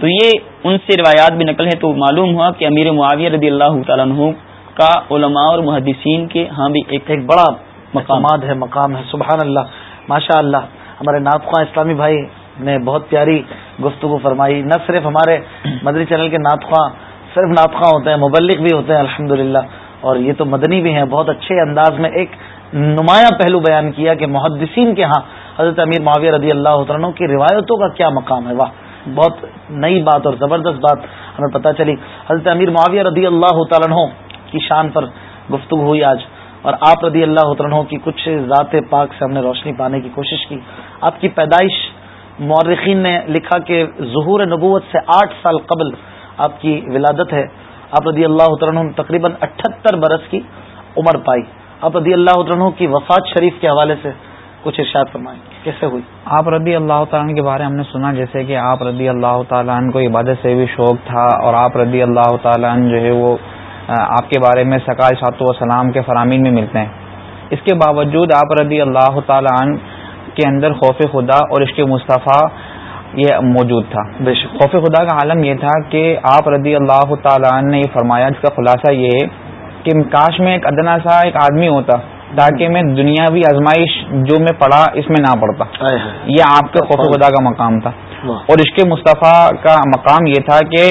تو یہ ان سے روایات بھی نقل ہے تو معلوم ہوا کہ امیر معاویہ رضی اللہ تعالیٰ عنہ کا علماء اور محدثین کے ہاں بھی ایک ایک بڑا مقامات ہے مقام ہے۔ سبحان اللہ ماشاء اللہ ہمارے ناطخواں اسلامی بھائی نے بہت پیاری گفتگو فرمائی۔ نہ صرف ہمارے مدری چینل کے ناطخواں صرف ناطخواں ہوتے ہیں مبلک بھی ہوتے ہیں الحمد اور یہ تو مدنی بھی ہیں۔ بہت اچھے انداز میں ایک نمایاں پہلو بیان کیا کہ محدثین کے ہاں حضرت امیر معاویہ رضی اللہ عنہ کی روایتوں کا کیا مقام ہے۔ واہ، بہت نئی بات اور زبردست بات ہمیں پتہ چلی۔ حضرت امیر معاویہ رضی اللہ عنہ کی شان پر گفتگو ہوئی آج۔ اور آپ رضی اللہ عنہ کی کچھ ذات پاک سے ہم نے روشنی پانے کی کوشش کی۔ آپ کی پیدائش مورخین نے لکھا کہ ظہور نبوت سے آٹھ سال قبل آپ کی ولادت ہے، آپ رضی اللہ عنہ تقریباً اٹھہتر برس کی عمر پائی۔ آپ رضی اللہ عنہ کی وفات شریف کے حوالے سے کچھ ارشاد فرمائیں۔ کیسے ہوئی؟ آپ رضی اللہ تعالیٰ کے بارے ہم نے سنا، جیسے کہ آپ رضی اللہ تعالیٰ عنہ کو عبادت سے بھی شوق تھا اور آپ رضی اللہ تعالیٰ عنہ جو ہے وہ آپ کے بارے میں سکال سات وسلام کے فرامین میں ملتے ہیں۔ اس کے باوجود آپ رضی اللہ تعالیٰ عنہ کے اندر خوف خدا اور اس کے مصطفیٰ یہ موجود تھا۔ خوف خدا کا عالم یہ تھا کہ آپ رضی اللہ تعالیٰ نے یہ فرمایا جس کا خلاصہ یہ ہے کہ کاش میں ایک ادنا سا ایک آدمی ہوتا تاکہ میں دنیاوی آزمائش جو میں پڑھا اس میں نہ پڑھتا۔ یہ آپ کے خوف خدا کا مقام تھا۔ اور کے مصطفیٰ کا مقام یہ تھا کہ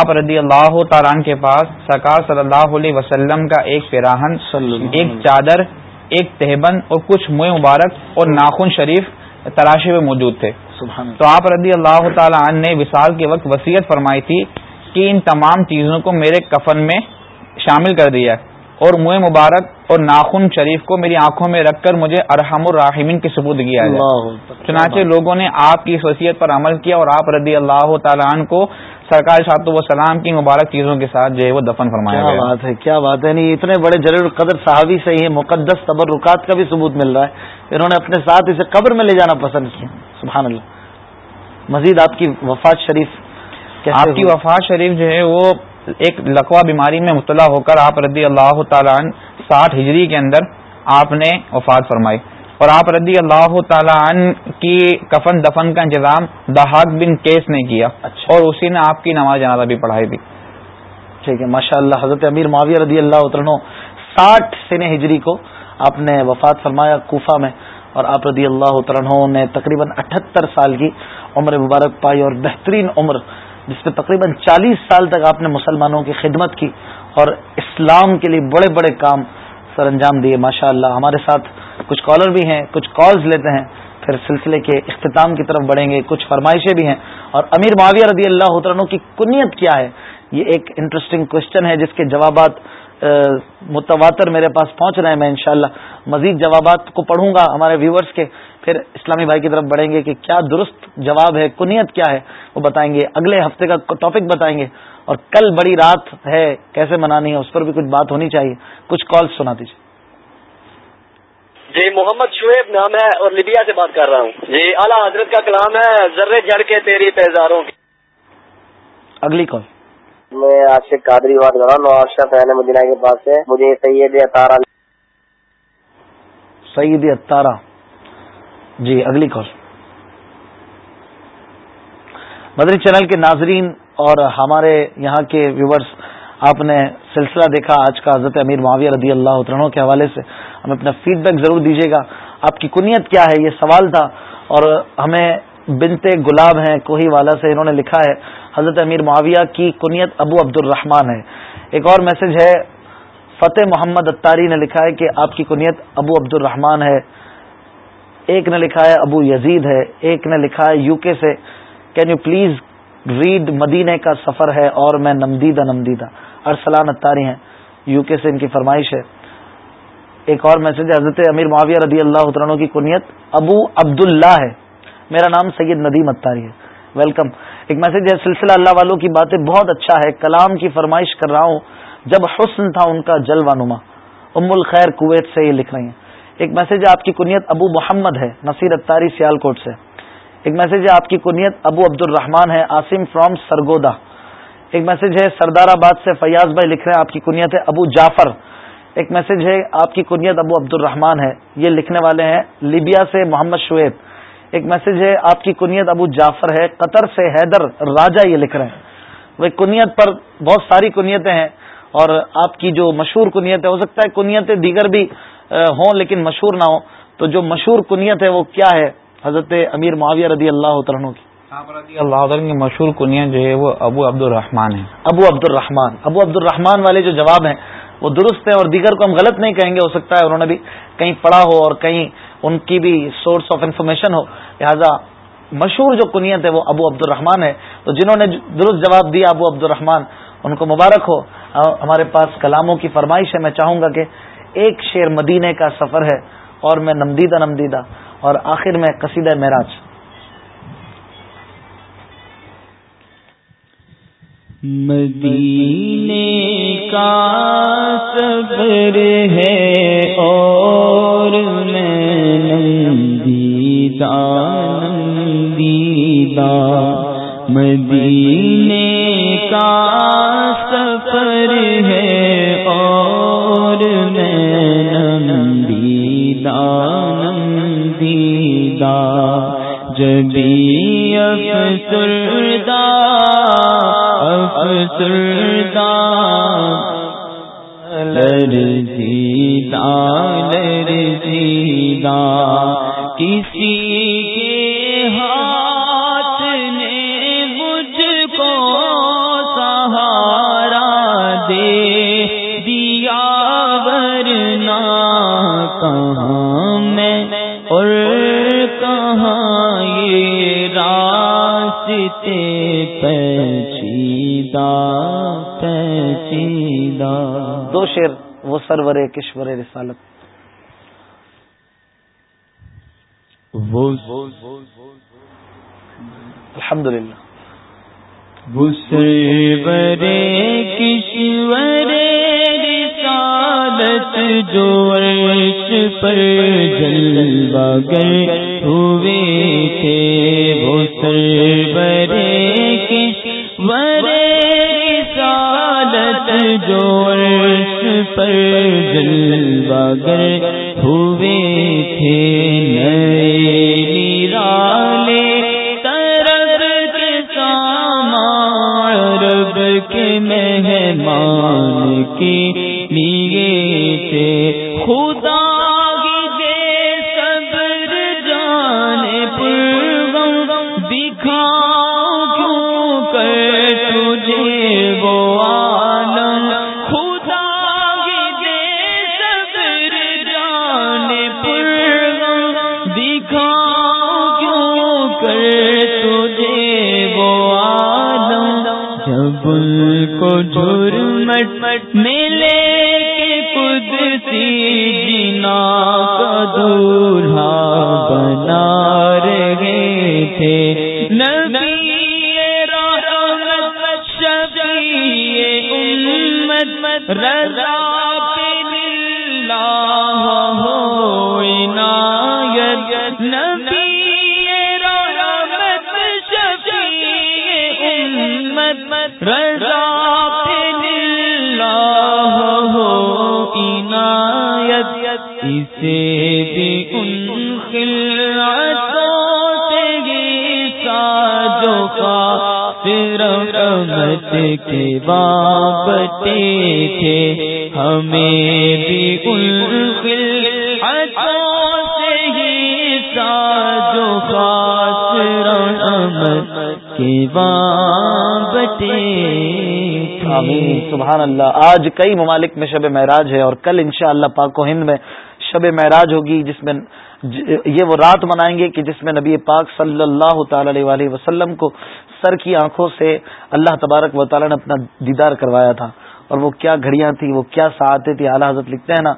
آپ رضی اللہ تعالیٰ کے پاس سرکار صلی اللہ علیہ وسلم کا ایک فراہن ایک چادر ایک تہبند اور کچھ منہ مبارک اور ناخن شریف تراشے میں موجود تھے۔ تو آپ رضی اللہ تعالیٰ عنہ نے وصال کے وقت وسیعت فرمائی تھی کہ ان تمام چیزوں کو میرے کفن میں شامل کر دیا اور منہ مبارک اور ناخن شریف کو میری آنکھوں میں رکھ کر مجھے ارحم الراحمین کی ثبوت کیا چنانچہ لوگوں نے آپ کی اس وصیت پر عمل کیا اور آپ رضی اللہ تعالیٰ عنہ کو سرکار صاحب و سلام کی مبارک چیزوں کے ساتھ جو ہے وہ دفن فرمایا کیا بات ہے کیا بات ہے نہیں اتنے بڑے جلیل قدر صحابی سے ہی مقدس تبرکات کا بھی ثبوت مل رہا ہے۔ انہوں نے اپنے ساتھ اسے قبر میں لے جانا پسند کیا۔ سبحان اللہ۔ مزید آپ کی وفات شریف آپ کی وفات شریف جو ہے وہ ایک لقوا بیماری میں مبتلا ہو کر آپ رضی اللہ تعالیٰ عنہ ساٹھ ہجری کے اندر آپ نے وفات فرمائی اور آپ رضی اللہ تعالیٰ عنہ کی کفن دفن کا انتظام دہاق بن کیس نے کیا اچھا۔ اور اسی نے آپ کی نماز جنازہ بھی پڑھائی تھی۔ ٹھیک ہے ماشاء اللہ حضرت امیر معاویہ رضی اللہ عنہ ساٹھ سن ہجری کو آپ نے وفات فرمایا کوفہ میں اور آپ رضی اللہ عنہ نے تقریباً اٹھہتر سال کی عمر مبارک پائی اور بہترین عمر جس میں تقریباً چالیس سال تک آپ نے مسلمانوں کی خدمت کی اور اسلام کے لیے بڑے بڑے کام سر انجام دیے ماشاء اللہ ہمارے ساتھ کچھ کالر بھی ہیں، کچھ کالز لیتے ہیں، پھر سلسلے کے اختتام کی طرف بڑھیں گے، کچھ فرمائشیں بھی ہیں۔ اور امیر معاویہ رضی اللہ عنہ کی کنیت کیا ہے؟ یہ ایک انٹرسٹنگ کوشچن ہے جس کے جوابات متواتر میرے پاس پہنچ رہے ہیں میں انشاءاللہ۔ مزید جوابات کو پڑھوں گا ہمارے ویورز کے۔ پھر اسلامی بھائی کی طرف بڑھیں گے کہ کیا درست جواب ہے کنیت کیا ہے وہ بتائیں گے۔ اگلے ہفتے کا ٹاپک بتائیں گے۔ اور کل بڑی رات ہے کیسے منانی ہے اس پر بھی کچھ بات ہونی چاہیے۔ کچھ کال سنا دیجیے جی محمد شعیب نام ہے اور لیبیا سے بات کر رہا ہوں۔ جی اعلیٰ حضرت کا کلام ہے ذرے جڑ کے تیری پیزاروں کی۔ اگلی کال میں آشق قادری بات کر رہا ہوں نواز فین مدینہ کے پاس سے۔ مجھے سید اتارا سید اتارا جی اگلی کال۔ مدری چینل کے ناظرین اور ہمارے یہاں کے ویورز، آپ نے سلسلہ دیکھا آج کا حضرت امیر معاویہ رضی اللہ عنہ کے حوالے سے۔ ہمیں اپنا فیڈ بیک ضرور دیجیے گا۔ آپ کی کنیت کیا ہے؟ یہ سوال تھا اور ہمیں بنتے گلاب ہیں، کوہی والا سے انہوں نے لکھا ہے، حضرت امیر معاویہ کی کنیت ابو عبد الرحمان ہے۔ ایک اور میسج ہے، فتح محمد اتاری نے لکھا ہے کہ آپ کی کنیت ابو عبد الرحمان ہے۔ ایک نے لکھا ہے ابو یزید ہے، ایک نے لکھا ہے یو کے سے۔ کین یو پلیز ریڈ مدینے کا سفر ہے اور میں نمدیدہ نمدیدہ۔ ارسلان اتاری ہیں۔ یو کے سے ان کی فرمائش ہے۔ ایک اور میسج، حضرت امیر معاویہ رضی اللہ عنہ کی کنیت، ابو عبد اللہ ہے۔ میرا نام سید ندیم اتاری ہے۔ ویلکم ایک میسج ہے، سلسلہ اللہ والوں کی باتیں بہت اچھا ہے۔ کلام کی فرمائش کر رہا ہوں۔ جب حسن تھا ان کا جلوہ نما۔ ام الخیر کویت سے یہ لکھ رہی ہیں۔ ایک میسج ہے آپ کی کنیت ابو محمد ہے، نصیر اتاری سیال کوٹ سے۔ ایک میسج ہے آپ کی کنیت ابو عبد الرحمان ہے آسم فرام سرگودا۔ ایک میسج ہے سردار آباد سے فیاض بھائی لکھ رہے ہیں، آپ کی کنیت ہے ابو جعفر۔ ایک میسج ہے آپ کی کنیت ابو عبد الرحمان ہے، یہ لکھنے والے ہیں لیبیا سے محمد شعیب۔ ایک میسج ہے آپ کی کنیت ابو جعفر ہے، قطر سے حیدر راجا یہ لکھ رہے ہیں۔ وہ کنیت پر بہت ساری کنیتیں ہیں اور آپ کی جو مشہور کنیت ہے ہو سکتا ہے کنیتیں دیگر بھی ہوں لیکن مشہور نہ ہوں۔ تو جو مشہور کنیت ہے وہ کیا ہے؟ حضرت امیر معاویہ رضی اللہ عنہ کی۔ رضی اللہ عنہ کی مشہور کنیا جو ہے وہ ابو عبد الرحمان ہے۔ ابو عبد الرحمان ابو عبد الرحمان والے جو جواب ہیں وہ درست ہیں اور دیگر کو ہم غلط نہیں کہیں گے ہو سکتا ہے انہوں نے بھی کہیں پڑھا ہو اور کہیں ان کی بھی سورس آف انفارمیشن ہو۔ لہٰذا مشہور جو کنیت ہے وہ ابو عبد الرحمان ہے۔ تو جنہوں نے درست جواب دیا ابو عبد الرحمان ان کو مبارک ہو۔ ہمارے پاس کلاموں کی فرمائش ہے۔ میں چاہوں گا کہ ایک شیر مدینے کا سفر ہے اور میں نمدیدہ نمدیدہ اور آخر میں قصیدہ معراج۔ مدینے کا صبر ہے اور میں نندیدہ نندیدہ مدینے کا سفر ہے جبی افسردہ افسردہ لرزیدہ لرزیدہ کسی کے دو شیر وہ سرور کشور رسالت۔ الحمد للہ کشور رسالت جو عرش پر جلوہ گر ہوئے تھے وہ سرور کشور رسالت جو عرش پر جلوہ گر ہوئے تھے، نئے نیرالے طرف کے سامان، رب کے مہمان کے لیے تھے۔ قدسی جنا کا دولہا بنا رہے تھے۔ نبی رحمت شفیع امت رضا ہو عنایت نبی رحمت شفیع امت رضا عنایت، اسے بھی ان خلعتوں سے گی ساجوں کا رحمت کے بابتے تھے۔ ہمیں بھی ان خلعتوں سے ہی ساجو خاص رحمت کے بابتے آمین. سبحان اللہ آج کئی ممالک میں شب معراج ہے اور کل انشاءاللہ اللہ پاک و ہند میں شب معراج ہوگی، جس میں یہ وہ رات منائیں گے کہ جس میں نبی پاک صلی اللہ تعالی علیہ وسلم کو سر کی آنکھوں سے اللہ تبارک و تعالی نے اپنا دیدار کروایا تھا۔ اور وہ کیا گھڑیاں تھیں، وہ کیا ساعتیں تھیں، اعلیٰ حضرت لکھتے ہیں نا،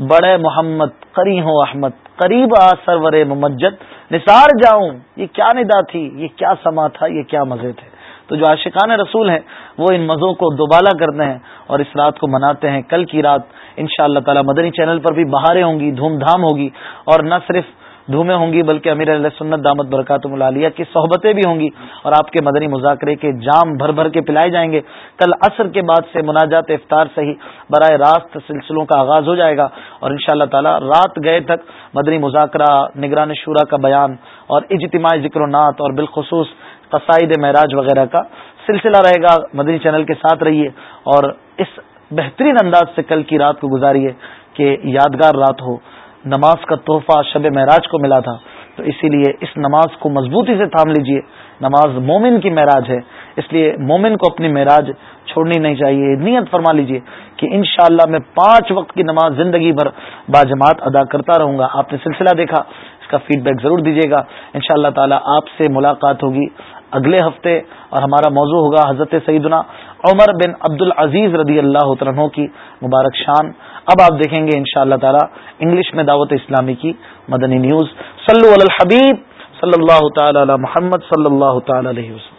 بڑے محمد قری ہو احمد، قریب آ سرور ممجد، نثار جاؤں، یہ کیا ندا تھی، یہ کیا سما تھا، یہ کیا مزے تھے۔ تو جو عاشقان رسول ہیں، وہ ان مزوں کو دوبالا کرتے ہیں اور اس رات کو مناتے ہیں۔ کل کی رات ان شاء اللہ تعالی مدنی چینل پر بھی بہاریں ہوں گی، دھوم دھام ہوگی اور نہ صرف دھومیں ہوں گی بلکہ امیر علیہ سنت دامت برکات ملالیہ کی صحبتیں بھی ہوں گی اور آپ کے مدنی مذاکرے کے جام بھر بھر کے پلائے جائیں گے۔ کل عصر کے بعد سے مناجات افطار سے ہی براہ راست سلسلوں کا آغاز ہو جائے گا اور ان شاء اللہ تعالی رات گئے تک مدنی مذاکرہ، نگران شورا کا بیان اور اجتماعی ذکر و نعت اور بالخصوص قصائد معراج وغیرہ کا سلسلہ رہے گا۔ مدنی چینل کے ساتھ رہیے اور اس بہترین انداز سے کل کی رات کو گزاریے کہ یادگار رات ہو۔ نماز کا تحفہ شب معراج کو ملا تھا۔ تو اسی لیے اس نماز کو مضبوطی سے تھام لیجیے۔ نماز مومن کی معراج ہے۔ اس لیے مومن کو اپنی معراج چھوڑنی نہیں چاہیے۔ نیت فرما لیجیے کہ انشاءاللہ میں پانچ وقت کی نماز زندگی بھر باجماعت ادا کرتا رہوں گا۔ آپ نے سلسلہ دیکھا، اس کا فیڈ بیک ضرور دیجیے گا۔ ان شاء اللہ تعالی آپ سے ملاقات ہوگی۔ اگلے ہفتے اور ہمارا موضوع ہوگا حضرت سیدنا عمر بن عبد العزیز رضی اللہ عنہ کی مبارک شان۔ اب آپ دیکھیں گے ان شاء اللہ تعالی انگلش میں دعوت اسلامی کی مدنی نیوز۔ صلو علی الحبیب صلی اللہ تعالی علی محمد صلی اللہ تعالی علیہ وسلم۔